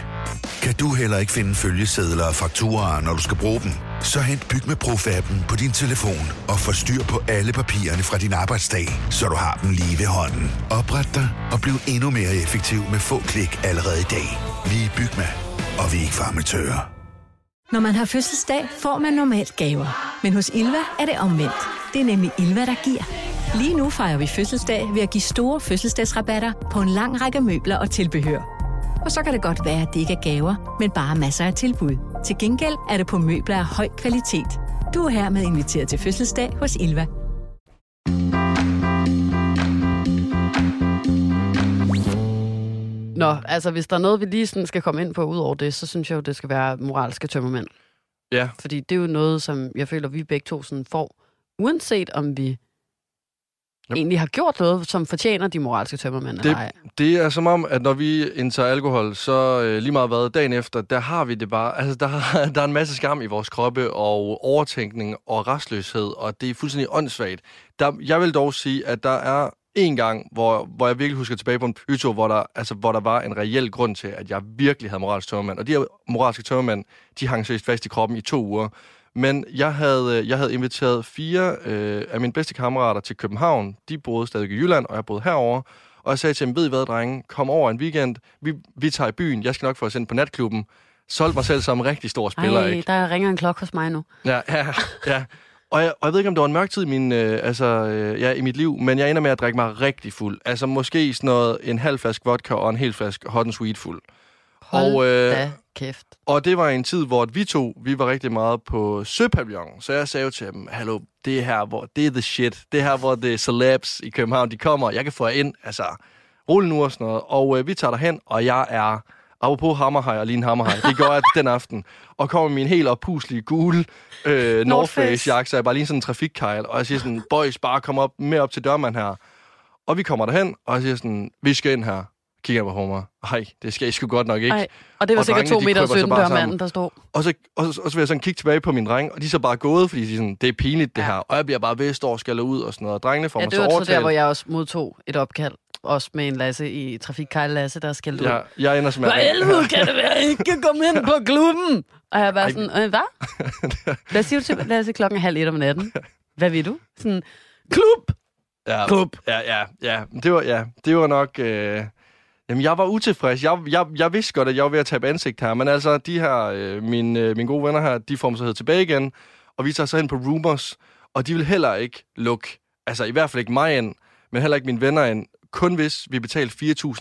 [SPEAKER 6] Kan du heller ikke finde følgesedler og fakturer, når du skal bruge dem? Så hent Bygma Pro-appen på din telefon og få styr på alle papirerne fra din arbejdsdag, så du har dem lige ved hånden. Opret dig og bliv endnu mere effektiv med få klik allerede i dag. Vi er Bygma, og vi er ikke farmatører.
[SPEAKER 7] Når man har fødselsdag, får man normalt gaver. Men hos Ilva er det omvendt. Det er nemlig Ilva, der giver. Lige nu fejrer vi fødselsdag ved at give store fødselsdagsrabatter på en lang række møbler og tilbehør. Og så kan det godt være, at det ikke er gaver, men bare masser af tilbud. Til gengæld er det på møbler af høj kvalitet. Du er hermed inviteret til fødselsdag hos Ilva.
[SPEAKER 3] Nå, altså hvis der er noget, vi lige sådan skal komme ind på ud over det, så synes jeg jo, det skal være moralske tømmermænd.
[SPEAKER 2] Ja.
[SPEAKER 3] Fordi det er jo noget, som jeg føler, vi begge to sådan får, uanset om vi yep. egentlig har gjort noget, som fortjener de moralske tømmermænd,
[SPEAKER 2] det, eller ej. Det er som om, at når vi indtager alkohol, så øh, lige meget hvad, dagen efter, der har vi det bare, altså der, der er en masse skam i vores kroppe, og overtænkning og restløshed, og det er fuldstændig åndssvagt. Der, jeg vil dog sige, at der er en gang, hvor, hvor jeg virkelig husker tilbage på en pyto, hvor der, altså, hvor der var en reel grund til, at jeg virkelig havde moralsk tømmermand. Og de her moralske tømmermænd, de hang seriøst fast i kroppen i to uger. Men jeg havde, øh, jeg havde inviteret fire øh, af mine bedste kammerater til København. De boede stadig i Jylland, og jeg boede herover. Og jeg sagde til dem, ved I hvad, drenge, kom over en weekend. Vi, vi tager i byen. Jeg skal nok få os ind på natklubben. solgt mig selv som en rigtig stor spiller,
[SPEAKER 3] Ej,
[SPEAKER 2] ikke?
[SPEAKER 3] der ringer en klokke hos mig nu.
[SPEAKER 2] Ja, ja, ja. Og jeg, og jeg ved ikke, om det var en mørk tid i, min, øh, altså, øh, ja, i mit liv, men jeg ender med at drikke mig rigtig fuld. Altså måske sådan noget, en halv flaske vodka og en hel flaske hot and sweet fuld.
[SPEAKER 3] Hold
[SPEAKER 2] Og, øh,
[SPEAKER 3] da kæft.
[SPEAKER 2] Og det var en tid, hvor vi to, vi var rigtig meget på Søpavillon. Så jeg sagde jo til dem, hallo, det er her, hvor det er the shit. Det er her, hvor det er celebs i København, de kommer. Jeg kan få jer ind, altså, rolig nu og sådan noget. Og øh, vi tager derhen, og jeg er, apropos hammerhaj og lige en hammerhaj, det gjorde jeg den aften. Og kommer min helt oppuslige gule øh, North Face jakke, så jeg er bare lige sådan en trafikkejl. Og jeg siger sådan, boys, bare kom op, med op til dørmand her. Og vi kommer derhen, og jeg siger sådan, vi skal ind her. Kigger på mig. Ej, det skal I sgu godt nok ikke.
[SPEAKER 3] Ej, og det var
[SPEAKER 2] Og
[SPEAKER 3] sikkert
[SPEAKER 2] drengene,
[SPEAKER 3] to meter
[SPEAKER 2] kryber så
[SPEAKER 3] 17
[SPEAKER 2] bare
[SPEAKER 3] dørmanden,
[SPEAKER 2] sammen.
[SPEAKER 3] der stod.
[SPEAKER 2] Og så, og, så, og så vil jeg sådan kigge tilbage på min dreng, og de er så bare gået, fordi de er sådan, det er pinligt det her. Og jeg bliver bare ved, står og skal ud og sådan noget. Og drengene får
[SPEAKER 3] Ja,
[SPEAKER 2] mig
[SPEAKER 3] det
[SPEAKER 2] så
[SPEAKER 3] var så der,
[SPEAKER 2] overtalt.
[SPEAKER 3] hvor jeg også modtog et opkald. Også med en Lasse i Trafikkejl Lasse, der skældte ud.
[SPEAKER 2] Ja, jeg ender som
[SPEAKER 3] Hvor helvede kan det være, ikke komme ind på klubben? Og jeg bare sådan, øh, hvad? Hvad siger du til Lasse klokken halv et om natten? Hvad vil du? Sådan, klub!
[SPEAKER 2] ja,
[SPEAKER 3] Klub.
[SPEAKER 2] Ja, ja, ja. Det var, ja, det var nok... Øh... Jamen, jeg var utilfreds. Jeg, jeg, jeg vidste godt, at jeg var ved at tabe ansigt her. Men altså, de her, øh, mine, øh, mine gode venner her, de får mig så tilbage igen. Og vi tager så hen på Rumors. Og de vil heller ikke lukke, altså i hvert fald ikke mig ind, men heller ikke mine venner ind. Kun hvis vi betaler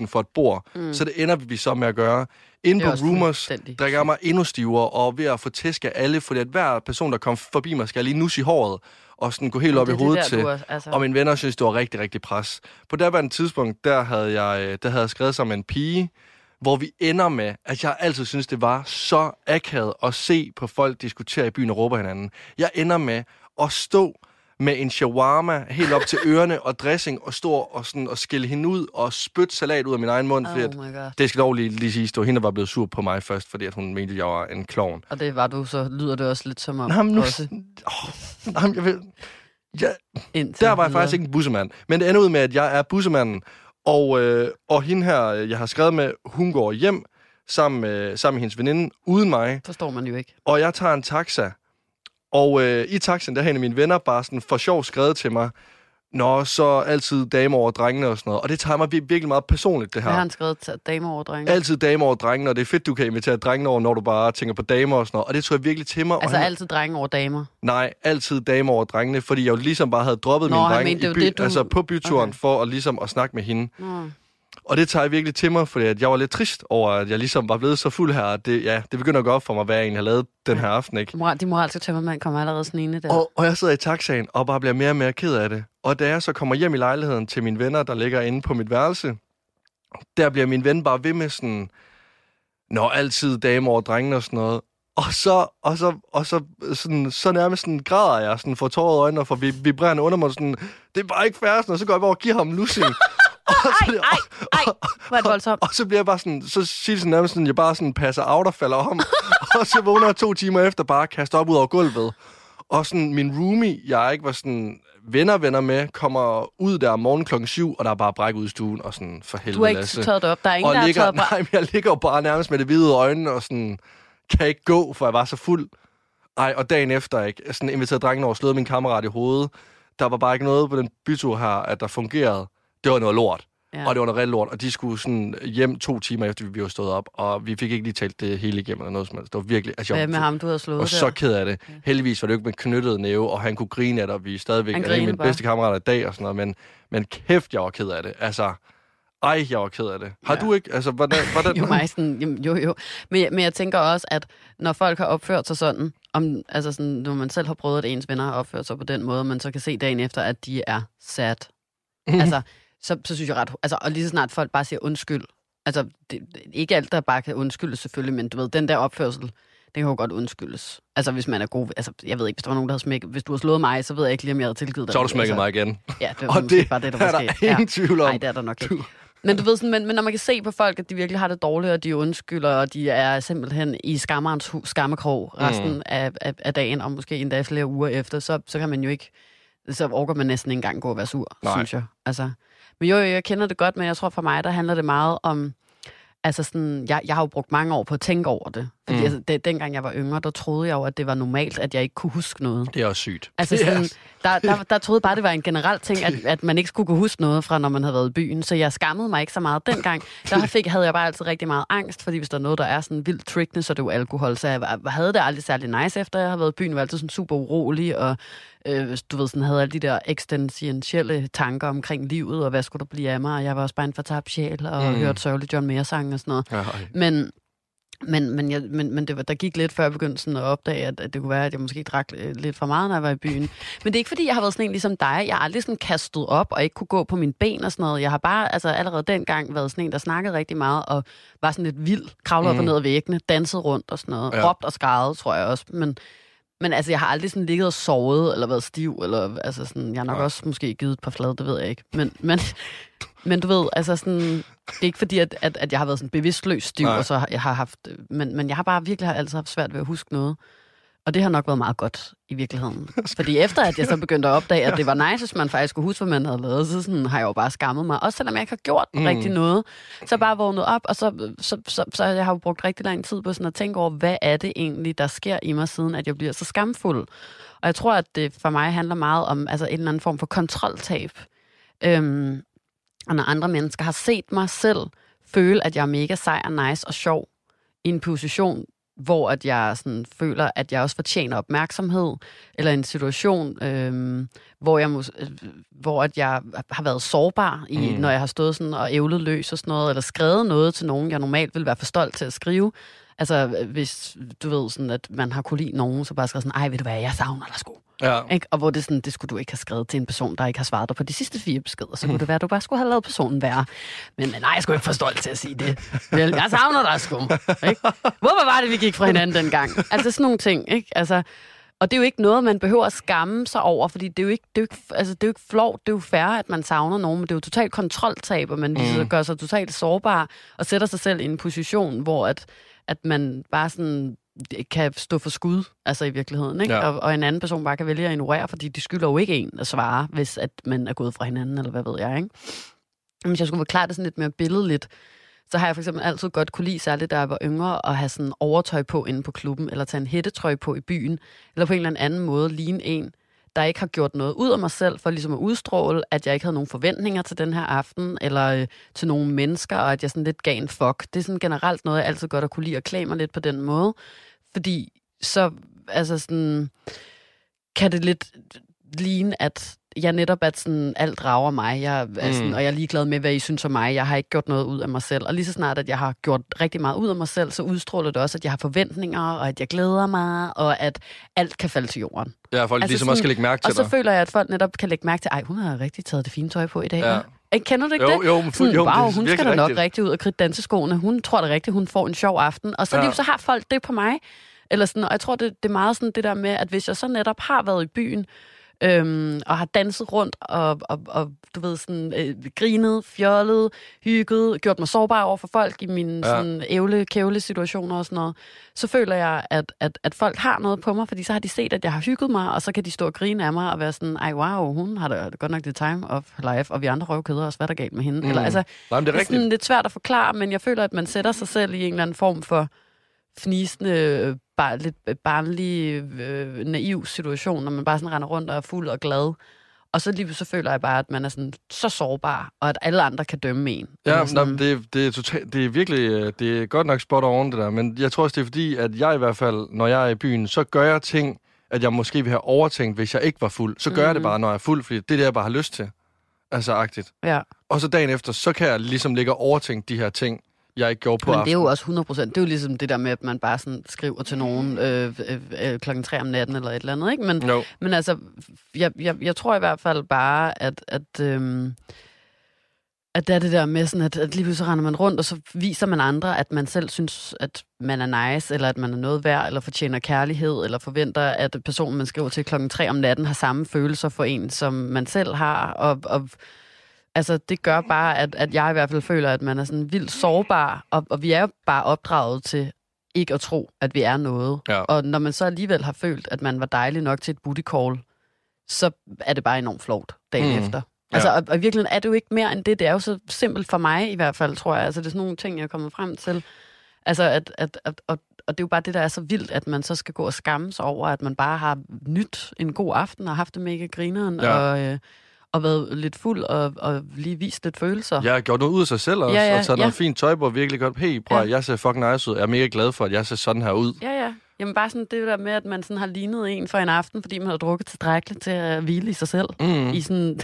[SPEAKER 2] 4.000 for et bord. Mm. Så det ender vi så med at gøre. Inde på Rumors drikker jeg mig endnu stivere og ved at få tæsk af alle, fordi at hver person, der kom forbi mig, skal lige nus i håret og sådan gå helt op
[SPEAKER 3] Det
[SPEAKER 2] i
[SPEAKER 3] er det
[SPEAKER 2] hovedet
[SPEAKER 3] der,
[SPEAKER 2] til.
[SPEAKER 3] også- altså-
[SPEAKER 2] Og mine venner synes, det var rigtig, rigtig pres. På daværende tidspunkt, der havde jeg, øh, der havde jeg skrevet sammen med en pige, hvor vi ender med, at jeg altid synes, det var så akavet at se på folk diskutere i byen og råbe hinanden. Jeg ender med at stå med en shawarma helt op til ørerne og dressing og stå og, sådan, og skille hende ud og spytte salat ud af min egen mund. fordi
[SPEAKER 3] Oh
[SPEAKER 2] at, det skal dog lige, lige sige, at hende der var blevet sur på mig først, fordi at hun mente, at jeg var en klovn.
[SPEAKER 3] Og det var du, så lyder det også lidt som om.
[SPEAKER 2] Nej, men nu...
[SPEAKER 3] også
[SPEAKER 2] Oh, nej, jeg vil... Ja,
[SPEAKER 3] indtil
[SPEAKER 2] der var jeg
[SPEAKER 3] videre.
[SPEAKER 2] faktisk ikke en bussemand. Men det ender ud med, at jeg er bussemanden. Og, øh, og hende her, øh, jeg har skrevet med, hun går hjem sammen med, sammen med hendes veninde, uden mig.
[SPEAKER 3] Forstår man jo ikke.
[SPEAKER 2] Og jeg tager en taxa. Og øh, i taxaen, der har en af mine venner bare sådan for sjov skrevet til mig, Nå, så altid damer over drengene og sådan noget. Og det tager mig vir- virkelig meget personligt, det
[SPEAKER 3] Hvad har
[SPEAKER 2] her.
[SPEAKER 3] han skrevet til damer over drenge?
[SPEAKER 2] Altid damer over drengene, og det er fedt, du kan invitere drengene over, når du bare tænker på damer og sådan noget. Og det tror jeg virkelig til mig.
[SPEAKER 3] Altså
[SPEAKER 2] han,
[SPEAKER 3] altid drenge over damer.
[SPEAKER 2] Nej, altid damer over drengene, fordi jeg jo ligesom bare havde droppet
[SPEAKER 3] Nå,
[SPEAKER 2] min dreng
[SPEAKER 3] mente,
[SPEAKER 2] i by,
[SPEAKER 3] det, du-
[SPEAKER 2] altså på byturen
[SPEAKER 3] Okay.
[SPEAKER 2] for at, ligesom at snakke med hende.
[SPEAKER 3] Nå.
[SPEAKER 2] Og det tager jeg virkelig til mig, fordi at jeg var lidt trist over, at jeg ligesom var blevet så fuld her. Det, ja, det begynder at gå op for mig, hvad jeg egentlig har lavet den her aften, ikke?
[SPEAKER 3] Moral, de moralske tømmermænd kommer allerede snigende der.
[SPEAKER 2] Og, og jeg sidder i taxaen og bare bliver mere og mere ked af det. Og da jeg så kommer hjem i lejligheden til mine venner, der ligger inde på mit værelse, der bliver min ven bare ved med sådan, når altid damer over drengene og sådan noget. Og så, og så, og så, sådan, så nærmest sådan græder jeg, sådan for tårede øjne og for vi- vibrerende under mig, sådan, det er bare ikke sådan, og så går jeg over og giver ham lussing. Og, så,
[SPEAKER 3] Ej, ej, hvor er det voldsomt.
[SPEAKER 2] og så bliver jeg bare sådan, så siger det sådan nærmest sådan, jeg bare sådan passer out og falder om. og så vågner jeg to timer efter bare kastet op ud over gulvet. Og sådan min roomie, jeg ikke var sådan venner venner med, kommer ud der om morgenen klokken 7, og der er bare bræk ud i stuen, og sådan for helvede
[SPEAKER 3] Du har ikke
[SPEAKER 2] Lasse.
[SPEAKER 3] det op. Der er ingen,
[SPEAKER 2] og
[SPEAKER 3] der
[SPEAKER 2] ligger,
[SPEAKER 3] på.
[SPEAKER 2] nej, men jeg ligger bare nærmest med det hvide øjne, og sådan, kan ikke gå, for jeg var så fuld. Ej, og dagen efter, ikke? Jeg sådan inviterede drengen over, slået min kammerat i hovedet. Der var bare ikke noget på den bytur her, at der fungerede. Det var noget lort.
[SPEAKER 3] Ja.
[SPEAKER 2] Ja. Og det var noget rigtig lort, og de skulle sådan hjem to timer efter, vi var stået op, og vi fik ikke lige talt det hele igennem eller noget som helst. Det var virkelig... Altså,
[SPEAKER 3] Hvad med ham, du havde slået der?
[SPEAKER 2] så ked af det. Heldigvis var det jo ikke med knyttet næve, og han kunne grine af det, og vi er stadigvæk er en af
[SPEAKER 3] grinede
[SPEAKER 2] mine
[SPEAKER 3] bare.
[SPEAKER 2] bedste kammerater i dag og sådan noget, men, men kæft, jeg var ked af det. Altså, ej, jeg var ked af det. Har
[SPEAKER 3] Ja.
[SPEAKER 2] ja. du ikke? Altså, hvordan... hvordan
[SPEAKER 3] jo, mig sådan, jamen, jo, jo. Men, men jeg tænker også, at når folk har opført sig sådan, om, altså sådan, når man selv har prøvet, at ens venner har opført sig på den måde, man så kan se dagen efter, at de er sad. altså, så, så synes jeg ret... Altså, og lige så snart folk bare siger undskyld. Altså, det, ikke alt, der bare kan undskyldes selvfølgelig, men du ved, den der opførsel, det kan jo godt undskyldes. Altså, hvis man er god... Altså, jeg ved ikke, hvis der var nogen, der havde smækket... Hvis du har slået mig, så ved jeg ikke lige, om jeg havde tilgivet dig.
[SPEAKER 2] Så har du smækket
[SPEAKER 3] altså,
[SPEAKER 2] mig igen.
[SPEAKER 3] Ja, det var
[SPEAKER 2] Og det
[SPEAKER 3] bare det, der
[SPEAKER 2] er
[SPEAKER 3] var
[SPEAKER 2] der
[SPEAKER 3] sket.
[SPEAKER 2] ingen tvivl om.
[SPEAKER 3] Nej, det er der nok ikke. Men du ved sådan, men, men når man kan se på folk, at de virkelig har det dårligt, og de undskylder, og de er simpelthen i skammerens hus, skammekrog resten mm. af, af, af, dagen, og måske endda flere uger efter, så, så kan man jo ikke, så orker man næsten ikke engang gå og være sur,
[SPEAKER 2] Nej.
[SPEAKER 3] synes jeg. Altså, men jo, jo, jeg kender det godt, men jeg tror for mig, der handler det meget om, Altså sådan, jeg, jeg har jo brugt mange år på at tænke over det. Fordi
[SPEAKER 2] Mm.
[SPEAKER 3] altså, det, dengang jeg var yngre, der troede jeg jo, at det var normalt, at jeg ikke kunne huske noget.
[SPEAKER 2] Det er også sygt.
[SPEAKER 3] Altså sådan, der, der, der troede bare, det var en generel ting, at, at man ikke skulle kunne huske noget fra, når man havde været i byen. Så jeg skammede mig ikke så meget dengang. Der fik, havde jeg bare altid rigtig meget angst, fordi hvis der er noget, der er sådan vildt trickende, så er det jo alkohol. Så jeg havde det aldrig særlig nice, efter jeg havde været i byen. Jeg var altid sådan super urolig, og øh, du ved, sådan, havde alle de der eksistentielle tanker omkring livet, og hvad skulle der blive af mig. Og jeg var også bare en fortabt sjæl, og
[SPEAKER 2] Mm.
[SPEAKER 3] hørte sørgelig John Mayer-sang og sådan noget.
[SPEAKER 2] Ja,
[SPEAKER 3] Men, men, men, jeg, men, men det var, der gik lidt før jeg begyndte sådan at opdage, at, at det kunne være, at jeg måske drak lidt for meget, når jeg var i byen. Men det er ikke, fordi jeg har været sådan en ligesom dig. Jeg har aldrig sådan kastet op og ikke kunne gå på mine ben og sådan noget. Jeg har bare altså, allerede dengang været sådan en, der snakkede rigtig meget og var sådan lidt vild. Kravlede mm. op og ned ad væggene, dansede rundt og sådan noget.
[SPEAKER 2] Ja.
[SPEAKER 3] Råbt og skrejet, tror jeg også. Men, men altså, jeg har aldrig sådan ligget og sovet eller været stiv. Eller, altså sådan, jeg har nok
[SPEAKER 2] Nej.
[SPEAKER 3] også måske givet et par flade, det ved jeg ikke. Men, men, men du ved, altså sådan, det er ikke fordi, at, at, at jeg har været sådan bevidstløs stiv,
[SPEAKER 2] Nej.
[SPEAKER 3] og så har jeg har haft, men, men jeg har bare virkelig har altid haft svært ved at huske noget. Og det har nok været meget godt i virkeligheden. Fordi efter at jeg så begyndte at opdage, at det var nice, hvis man faktisk skulle huske, hvad man havde lavet, så sådan, har jeg jo bare skammet mig. Også selvom jeg ikke har gjort
[SPEAKER 2] Mm.
[SPEAKER 3] rigtig noget. Så bare vågnet op, og så, så, så, så jeg har jo brugt rigtig lang tid på sådan at tænke over, hvad er det egentlig, der sker i mig, siden at jeg bliver så skamfuld. Og jeg tror, at det for mig handler meget om altså, en eller anden form for kontroltab. Øhm, og når andre mennesker har set mig selv føle, at jeg er mega sej og nice og sjov i en position, hvor at jeg sådan føler, at jeg også fortjener opmærksomhed, eller en situation, øhm, hvor, jeg mås- øh, hvor at jeg har været sårbar, i,
[SPEAKER 2] Mm.
[SPEAKER 3] når jeg har stået sådan og ævlet løs og sådan noget, eller skrevet noget til nogen, jeg normalt vil være for stolt til at skrive. Altså, hvis du ved sådan, at man har kunne lide nogen, så bare skrevet sådan, ej, ved du hvad, jeg savner dig sgu.
[SPEAKER 2] Ja.
[SPEAKER 3] Ikke? Og hvor det, sådan, det skulle du ikke have skrevet til en person, der ikke har svaret dig på de sidste fire beskeder. Så kunne det være, at du bare skulle have lavet personen være. Men nej, jeg skulle ikke få stolt til at sige det. Vel, jeg savner dig sgu. Ikke? Hvorfor var det, vi gik fra hinanden dengang? Altså sådan nogle ting. Ikke? Altså, og det er jo ikke noget, man behøver at skamme sig over, fordi det er jo ikke, det er jo ikke, altså, det er jo ikke flot, det er jo færre, at man savner nogen, men det er jo totalt kontroltab, og man mm.
[SPEAKER 2] Mm.
[SPEAKER 3] gør sig totalt sårbar, og sætter sig selv i en position, hvor at, at man bare sådan kan stå for skud, altså i virkeligheden, ikke?
[SPEAKER 2] Ja.
[SPEAKER 3] Og, og en anden person bare kan vælge at ignorere, fordi de skylder jo ikke en at svare, hvis at man er gået fra hinanden, eller hvad ved jeg, ikke? Hvis jeg skulle forklare det sådan lidt mere billedligt, så har jeg for eksempel altid godt kunne lide, særligt da jeg var yngre, at have sådan overtøj på inde på klubben, eller tage en hættetrøje på i byen, eller på en eller anden måde ligne en, der ikke har gjort noget ud af mig selv, for ligesom at udstråle, at jeg ikke havde nogen forventninger til den her aften, eller øh, til nogle mennesker, og at jeg sådan lidt gav en fuck. Det er sådan generelt noget, jeg altid godt at kunne lide at klæde mig lidt på den måde, fordi så, altså sådan, kan det lidt ligne, at jeg netop at sådan, alt rager mig, jeg, er sådan,
[SPEAKER 2] Mm.
[SPEAKER 3] og jeg er ligeglad med, hvad I synes om mig. Jeg har ikke gjort noget ud af mig selv. Og lige så snart, at jeg har gjort rigtig meget ud af mig selv, så udstråler det også, at jeg har forventninger, og at jeg glæder mig, og at alt kan falde til jorden.
[SPEAKER 2] Ja, folk
[SPEAKER 3] Altså
[SPEAKER 2] ligesom også
[SPEAKER 3] sådan-
[SPEAKER 2] skal lægge mærke til
[SPEAKER 3] Og så
[SPEAKER 2] dig.
[SPEAKER 3] føler jeg, at folk netop kan lægge mærke til, ej, hun har rigtig taget det fine tøj på i dag.
[SPEAKER 2] Ja.
[SPEAKER 3] Ikke, kender du ikke
[SPEAKER 2] Jo,
[SPEAKER 3] det?
[SPEAKER 2] jo, men
[SPEAKER 3] Sådan,
[SPEAKER 2] jo,
[SPEAKER 3] wow, hun skal da nok
[SPEAKER 2] rigtigt.
[SPEAKER 3] rigtig ud og kridte danseskoene. Hun tror da rigtigt, hun får en sjov aften. Og så,
[SPEAKER 2] Ja.
[SPEAKER 3] ja. så har folk det på mig. Eller sådan, og jeg tror, det, det er meget sådan det der med, at hvis jeg så netop har været i byen, øhm, og har danset rundt, og, og, og du ved, sådan, øh, grinet, fjollet, hygget, gjort mig sårbar over for folk i mine
[SPEAKER 2] Ja.
[SPEAKER 3] sådan, ævle-kævle situationer og sådan noget, så føler jeg, at, at, at folk har noget på mig, fordi så har de set, at jeg har hygget mig, og så kan de stå og grine af mig og være sådan, ej wow, hun har da godt nok det time of life, og vi andre røvkæder os, hvad er der galt med hende? Mm. Eller, altså,
[SPEAKER 2] Nej, det er
[SPEAKER 3] det er sådan lidt svært at forklare, men jeg føler, at man sætter sig selv i en eller anden form for fnisende, bare lidt barnlig, øh, naiv situation, når man bare sådan render rundt og er fuld og glad. Og så lige så føler jeg bare, at man er sådan så sårbar, og at alle andre kan dømme en.
[SPEAKER 2] Ja,
[SPEAKER 3] sådan,
[SPEAKER 2] men det, det, er total, det er virkelig, øh, det er godt nok spot on det der, men jeg tror også, det er fordi, at jeg i hvert fald, når jeg er i byen, så gør jeg ting, at jeg måske vil have overtænkt, hvis jeg ikke var fuld. Så gør mm. jeg det
[SPEAKER 3] Mhm.
[SPEAKER 2] bare, når jeg er fuld, fordi det er det, jeg bare har lyst til. Altså agtigt.
[SPEAKER 3] ja.
[SPEAKER 2] Og så dagen efter, så kan jeg ligesom ligge og overtænke de her ting, jeg ikke gjorde på
[SPEAKER 3] Men det er jo også 100 procent. Det er jo ligesom det der med, at man bare sådan skriver til nogen øh, øh, øh, klokken tre om natten eller et eller andet, ikke? Men,
[SPEAKER 2] Jo.
[SPEAKER 3] Men altså, jeg, jeg, jeg tror i hvert fald bare, at, at, øhm, at det er det der med, sådan at, at lige pludselig render man rundt, og så viser man andre, at man selv synes, at man er nice, eller at man er noget værd, eller fortjener kærlighed, eller forventer, at personen, man skriver til klokken tre om natten, har samme følelser for en, som man selv har. Og, og altså, det gør bare, at, at jeg i hvert fald føler, at man er sådan vildt sårbar, og, og vi er jo bare opdraget til ikke at tro, at vi er noget.
[SPEAKER 2] Ja.
[SPEAKER 3] Og når man så alligevel har følt, at man var dejlig nok til et booty call, så er det bare enormt flot dagen
[SPEAKER 2] Mm.
[SPEAKER 3] efter. Altså, og, og i virkeligheden er det jo ikke mere end det. Det er jo så simpelt for mig i hvert fald, tror jeg. Altså, det er sådan nogle ting, jeg er kommet frem til. Altså, at, at, at, og, og det er jo bare det, der er så vildt, at man så skal gå og skamme sig over, at man bare har nyt en god aften og haft det mega grineren,
[SPEAKER 2] Ja.
[SPEAKER 3] og, øh, og været lidt fuld og, og lige vist lidt følelser.
[SPEAKER 2] Jeg har gjort noget ud af sig selv også,
[SPEAKER 3] Ja, ja,
[SPEAKER 2] og taget
[SPEAKER 3] ja.
[SPEAKER 2] noget fint tøj på, og virkelig godt, hey, prøv,
[SPEAKER 3] Ja.
[SPEAKER 2] jeg ser fucking nice ud. Jeg er mega glad for, at jeg ser sådan her ud.
[SPEAKER 3] Ja, ja. Jamen bare sådan det der med, at man sådan har lignet en for en aften, fordi man har drukket tilstrækkeligt til at hvile i sig selv.
[SPEAKER 2] Mm.
[SPEAKER 3] I sådan,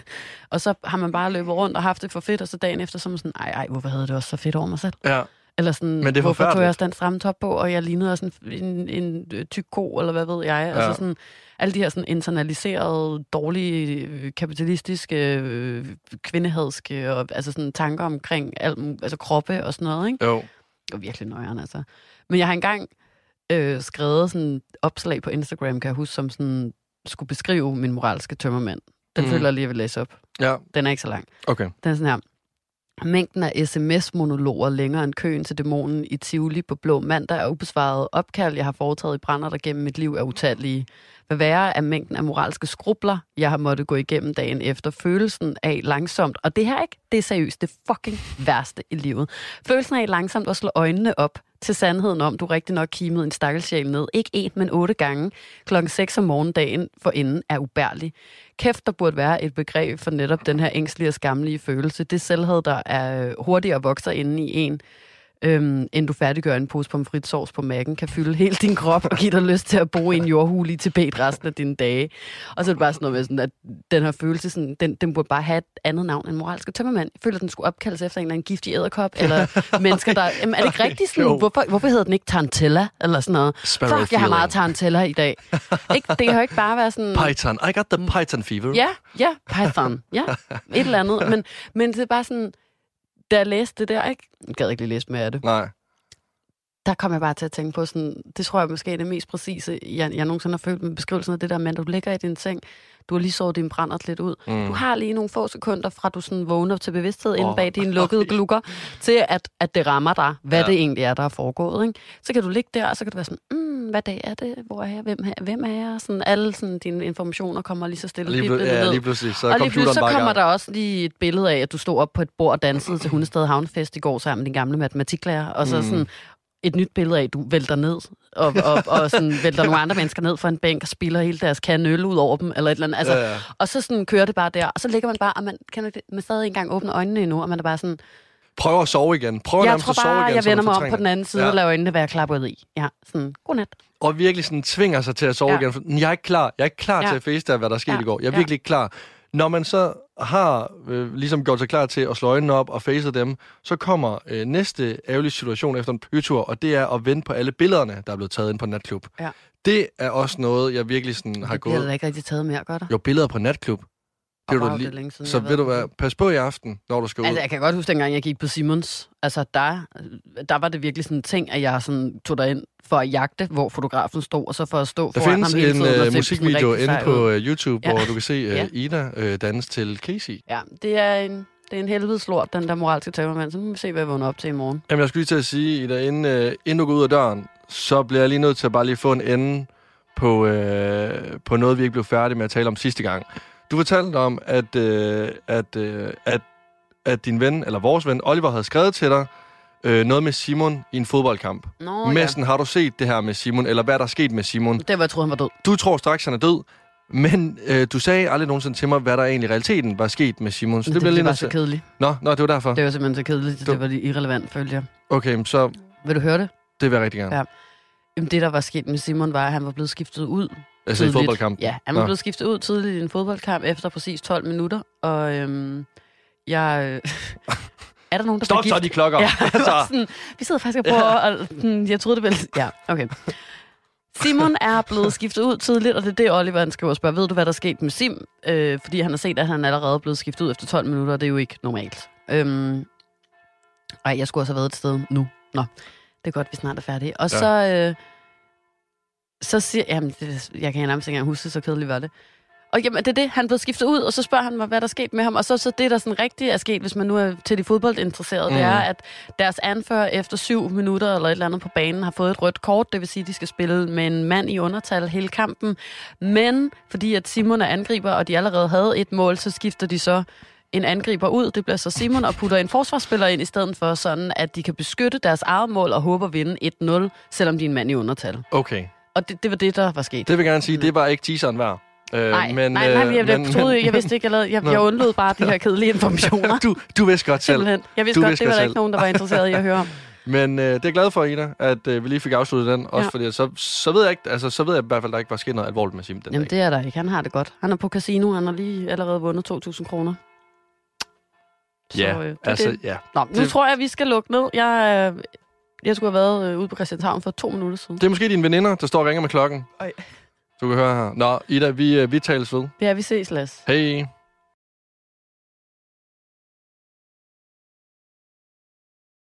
[SPEAKER 3] og så har man bare løbet rundt og haft det for fedt, og så dagen efter, så er man sådan, ej, ej, hvorfor havde det også så fedt over mig selv?
[SPEAKER 2] Ja.
[SPEAKER 3] Eller sådan,
[SPEAKER 2] Men det er
[SPEAKER 3] hvorfor tog jeg også den stramme top på, og jeg lignede også en, en, en øh, tyk ko, eller hvad ved jeg. Ja.
[SPEAKER 2] Ja.
[SPEAKER 3] Altså sådan, alle de her sådan internaliserede, dårlige, øh, kapitalistiske, øh, kvindehadske, og altså sådan tanker omkring alt, altså kroppe og sådan noget, ikke?
[SPEAKER 2] Jo.
[SPEAKER 3] Det var virkelig nøjeren, altså. Men jeg har engang øh, skrevet sådan opslag på Instagram, kan jeg huske, som sådan skulle beskrive min moralske tømmermand. Den
[SPEAKER 2] Mm.
[SPEAKER 3] føler jeg lige, jeg vil læse op.
[SPEAKER 2] Ja,
[SPEAKER 3] Den er ikke så lang.
[SPEAKER 2] okay.
[SPEAKER 3] Den er sådan her. Mængden af sms-monologer længere end køen til dæmonen i Tivoli på Blå Mandag er ubesvaret opkald, jeg har foretaget i brænder, der gennem mit liv er utallige. Hvad værre er mængden af moralske skrubler, jeg har måttet gå igennem dagen efter. Følelsen af langsomt, og det her ikke, det er seriøst det fucking værste i livet. Følelsen af langsomt at slå øjnene op til sandheden om, du rigtig nok kimede en stakkelsjæl ned. Ikke en, men otte gange. Klokken 6 om morgendagen for inden er ubærlig. Kæft, der burde være et begreb for netop den her ængstlige og skamlige følelse. Det selvhed, der er hurtigere vokser inde i en, øhm, end du færdiggør en pose pomfritsovs på mækken, kan fylde hele din krop og give dig lyst til at bo i en jordhule i Tibet resten af dine dage. Og så er det bare sådan noget med, sådan, at den her følelse, sådan, den, den burde bare have et andet navn end moralske tømmermand. Jeg føler, at den skulle opkaldes efter en eller anden giftig æderkop, eller mennesker, der... Jamen, er det ikke rigtigt sådan?
[SPEAKER 2] Jo.
[SPEAKER 3] Hvorfor, hvorfor hedder den ikke Tarantella, eller sådan noget?
[SPEAKER 2] Sparrow
[SPEAKER 3] Fuck, jeg har
[SPEAKER 2] feeling.
[SPEAKER 3] meget Tarantella i dag. ikke, det kan jo ikke bare være sådan...
[SPEAKER 2] Python. I got the Python fever.
[SPEAKER 3] Ja, ja, Python. Ja, et eller andet. Men, men det er bare sådan, da jeg læste det der, ikke? Jeg gad ikke lige læse mere af det.
[SPEAKER 2] Nej.
[SPEAKER 3] Der kom jeg bare til at tænke på sådan, det tror jeg måske er det mest præcise, jeg, jeg nogensinde har følt med beskrivelsen af det der med, du ligger i din seng, du har lige sovet din brændert lidt ud.
[SPEAKER 2] Mm.
[SPEAKER 3] Du har lige nogle få sekunder fra, du sådan vågner til bevidsthed oh. inde bag dine lukkede glukker, til at, at det rammer dig, hvad. Ja. det egentlig er, der er foregået. Ikke? Så kan du ligge der, og så kan du være sådan, mm, hvad dag er det? Hvor er jeg? Hvem er, hvem er jeg? Sådan, alle sådan, dine informationer kommer lige så stille
[SPEAKER 2] Lige, pl- ja,
[SPEAKER 3] ned.
[SPEAKER 2] lige pludselig, så
[SPEAKER 3] og lige pludselig så kommer der også lige et billede af, at du stod op på et bord og dansede til Hundested Havnefest i går sammen med din gamle matematiklærer, og så
[SPEAKER 2] Mm.
[SPEAKER 3] sådan et nyt billede af, at du vælter ned, og, og, og sådan vælter nogle andre mennesker ned fra en bænk og spiller hele deres kande øl ud over dem, eller et eller andet. Altså,
[SPEAKER 2] Ja, ja.
[SPEAKER 3] Og så sådan kører det bare der, og så ligger man bare, og man kan man stadig ikke engang åbne øjnene endnu, og man er bare sådan,
[SPEAKER 2] Prøv at sove igen. Prøv
[SPEAKER 3] jeg tror
[SPEAKER 2] at sove
[SPEAKER 3] bare,
[SPEAKER 2] igen,
[SPEAKER 3] jeg vender mig om på den anden side
[SPEAKER 2] Ja.
[SPEAKER 3] og laver øjnene være klappet i. Ja, sådan, godnat.
[SPEAKER 2] og virkelig sådan tvinger sig til at sove
[SPEAKER 3] Ja.
[SPEAKER 2] ja. igen. For jeg er ikke klar. Jeg er ikke klar
[SPEAKER 3] Ja.
[SPEAKER 2] til at face hvad der er sket
[SPEAKER 3] Ja.
[SPEAKER 2] i går. Jeg er
[SPEAKER 3] Ja.
[SPEAKER 2] virkelig ikke klar. Når man så har øh, ligesom gjort sig klar til at slå øjnene op og face dem, så kommer øh, næste ærgerlige situation efter en bytur, og det er at vente på alle billederne, der er blevet taget ind på natklub.
[SPEAKER 3] Ja.
[SPEAKER 2] Det er også noget, jeg virkelig sådan har
[SPEAKER 3] Det
[SPEAKER 2] gået...
[SPEAKER 3] da ikke rigtig taget mere, gør der?
[SPEAKER 2] Jo, billeder på natklub. Det
[SPEAKER 3] wow,
[SPEAKER 2] lige-
[SPEAKER 3] længe siden,
[SPEAKER 2] Så ved du hvad, pas på i aften, når du skal ud.
[SPEAKER 3] Altså, jeg kan godt huske, dengang jeg gik på Simons. Altså, der, der var det virkelig sådan en ting, at jeg sådan tog derind for at jagte, hvor fotografen stod, og så for at stå
[SPEAKER 2] Der
[SPEAKER 3] foran
[SPEAKER 2] findes
[SPEAKER 3] ham hele
[SPEAKER 2] en
[SPEAKER 3] tiden og
[SPEAKER 2] øh,
[SPEAKER 3] se
[SPEAKER 2] musikvideo inde på
[SPEAKER 3] ud.
[SPEAKER 2] øh, YouTube,
[SPEAKER 3] Ja.
[SPEAKER 2] hvor du kan se øh,
[SPEAKER 3] Ja.
[SPEAKER 2] Ida øh, danse til Casey.
[SPEAKER 3] Ja, det er en, det er en helvedes lort, den der moralske tømmermand. Så må vi se, hvad jeg vågner op til i morgen.
[SPEAKER 2] Jamen, jeg skulle lige til at sige, Ida, inden, øh, inden du går ud af døren, så bliver jeg lige nødt til at bare lige få en ende på, øh, på noget, vi ikke blev færdige med at tale om sidste gang. Du fortalte om, at, øh, at, øh, at, at din ven, eller vores ven, Oliver, havde skrevet til dig øh, noget med Simon i en fodboldkamp.
[SPEAKER 3] Nå,
[SPEAKER 2] Messen, har du set det her med Simon, eller hvad er der sket med Simon?
[SPEAKER 3] ja. Det var, jeg troede, han var død.
[SPEAKER 2] Du tror straks, han er død, men øh, du sagde aldrig nogensinde til mig, hvad der egentlig i realiteten var sket med Simon. Så
[SPEAKER 3] Det,
[SPEAKER 2] det,
[SPEAKER 3] det
[SPEAKER 2] lige
[SPEAKER 3] var så kedeligt.
[SPEAKER 2] Nå, nå, det var derfor.
[SPEAKER 3] Det var simpelthen så kedeligt,
[SPEAKER 2] Du-
[SPEAKER 3] det var irrelevant, følte jeg.
[SPEAKER 2] Okay, så
[SPEAKER 3] Vil du høre det?
[SPEAKER 2] det vil jeg rigtig gerne.
[SPEAKER 3] Ja. Jamen, det, der var sket med Simon, var, at han var blevet skiftet ud
[SPEAKER 2] Altså i
[SPEAKER 3] tidligt.
[SPEAKER 2] fodboldkampen.
[SPEAKER 3] Ja, han
[SPEAKER 2] Nå.
[SPEAKER 3] blevet skiftet ud tidligt i en fodboldkamp efter præcis 12 minutter, og øhm, jeg... Er der nogen, der
[SPEAKER 2] Stop så de klokker.
[SPEAKER 3] Ja,
[SPEAKER 2] altså,
[SPEAKER 3] sådan, vi sidder faktisk og prøver, og sådan, jeg troede det vel... Ja, okay. Simon er blevet skiftet ud tidligt, og det er det, Oliver han skriver og spørger, ved du, hvad der er sket med Sim? Øh, fordi han har set, at han allerede er blevet skiftet ud efter 12 minutter, og det er jo ikke normalt. Øhm, ej, jeg skulle også have været et sted nu. Nå, det er godt, vi snart er færdige. Og
[SPEAKER 2] Ja.
[SPEAKER 3] så, øh, så siger... Jamen, det, jeg kan nærmest ikke engang huske så kedeligt var det. Og jamen, det er det, han blev skiftet ud, og så spørger han mig, hvad der er sket med ham. Og så, så det, der sådan rigtigt er sket, hvis man nu er til de fodboldinteresserede, mm. det er, at deres anfører efter syv minutter eller et eller andet på banen har fået et rødt kort. Det vil sige, at de skal spille med en mand i undertal hele kampen. Men fordi at Simon er angriber, og de allerede havde et mål, så skifter de så en angriber ud, det bliver så Simon, og putter en forsvarsspiller ind i stedet for, sådan at de kan beskytte deres eget mål og håbe at vinde 1-0, selvom de er en mand i undertal.
[SPEAKER 2] Okay.
[SPEAKER 3] Og det, det var det, der var sket.
[SPEAKER 2] Det vil jeg gerne sige, det var ikke teaseren værd. Øh,
[SPEAKER 3] nej,
[SPEAKER 2] men,
[SPEAKER 3] nej, nej,
[SPEAKER 2] øh,
[SPEAKER 3] jeg, jeg,
[SPEAKER 2] men-
[SPEAKER 3] troede,
[SPEAKER 2] men-
[SPEAKER 3] jeg vidste ikke, jeg, lavede, jeg, jeg undlod bare de her kedelige informationer.
[SPEAKER 2] du, du vidste godt selv.
[SPEAKER 3] Simpelthen. Jeg vidste
[SPEAKER 2] Du
[SPEAKER 3] godt,
[SPEAKER 2] vidste
[SPEAKER 3] det var der ikke nogen, der var interesseret i at høre om.
[SPEAKER 2] Men øh, det er jeg glad for, Ida, at øh, vi lige fik afsluttet den. Også
[SPEAKER 3] Ja.
[SPEAKER 2] fordi, så, så ved jeg ikke, altså, så ved jeg i hvert fald, at der ikke var sket noget alvorligt med Sim den
[SPEAKER 3] Jamen,
[SPEAKER 2] dag.
[SPEAKER 3] det er der ikke. Han har det godt. Han er på casino, han har lige allerede vundet 2.000 kroner.
[SPEAKER 2] ja,
[SPEAKER 3] øh, det
[SPEAKER 2] altså,
[SPEAKER 3] det.
[SPEAKER 2] ja.
[SPEAKER 3] Nå, nu
[SPEAKER 2] det-
[SPEAKER 3] tror jeg, vi skal lukke ned. Jeg, øh, jeg skulle have været øh, ude på Christianshavn for to minutter siden.
[SPEAKER 2] Det er måske dine veninder, der står og ringer med klokken.
[SPEAKER 3] Ej.
[SPEAKER 2] Du kan høre her. Nå, Ida, vi, øh, vi tales ved.
[SPEAKER 3] Ja, vi ses, Lasse.
[SPEAKER 2] Hej.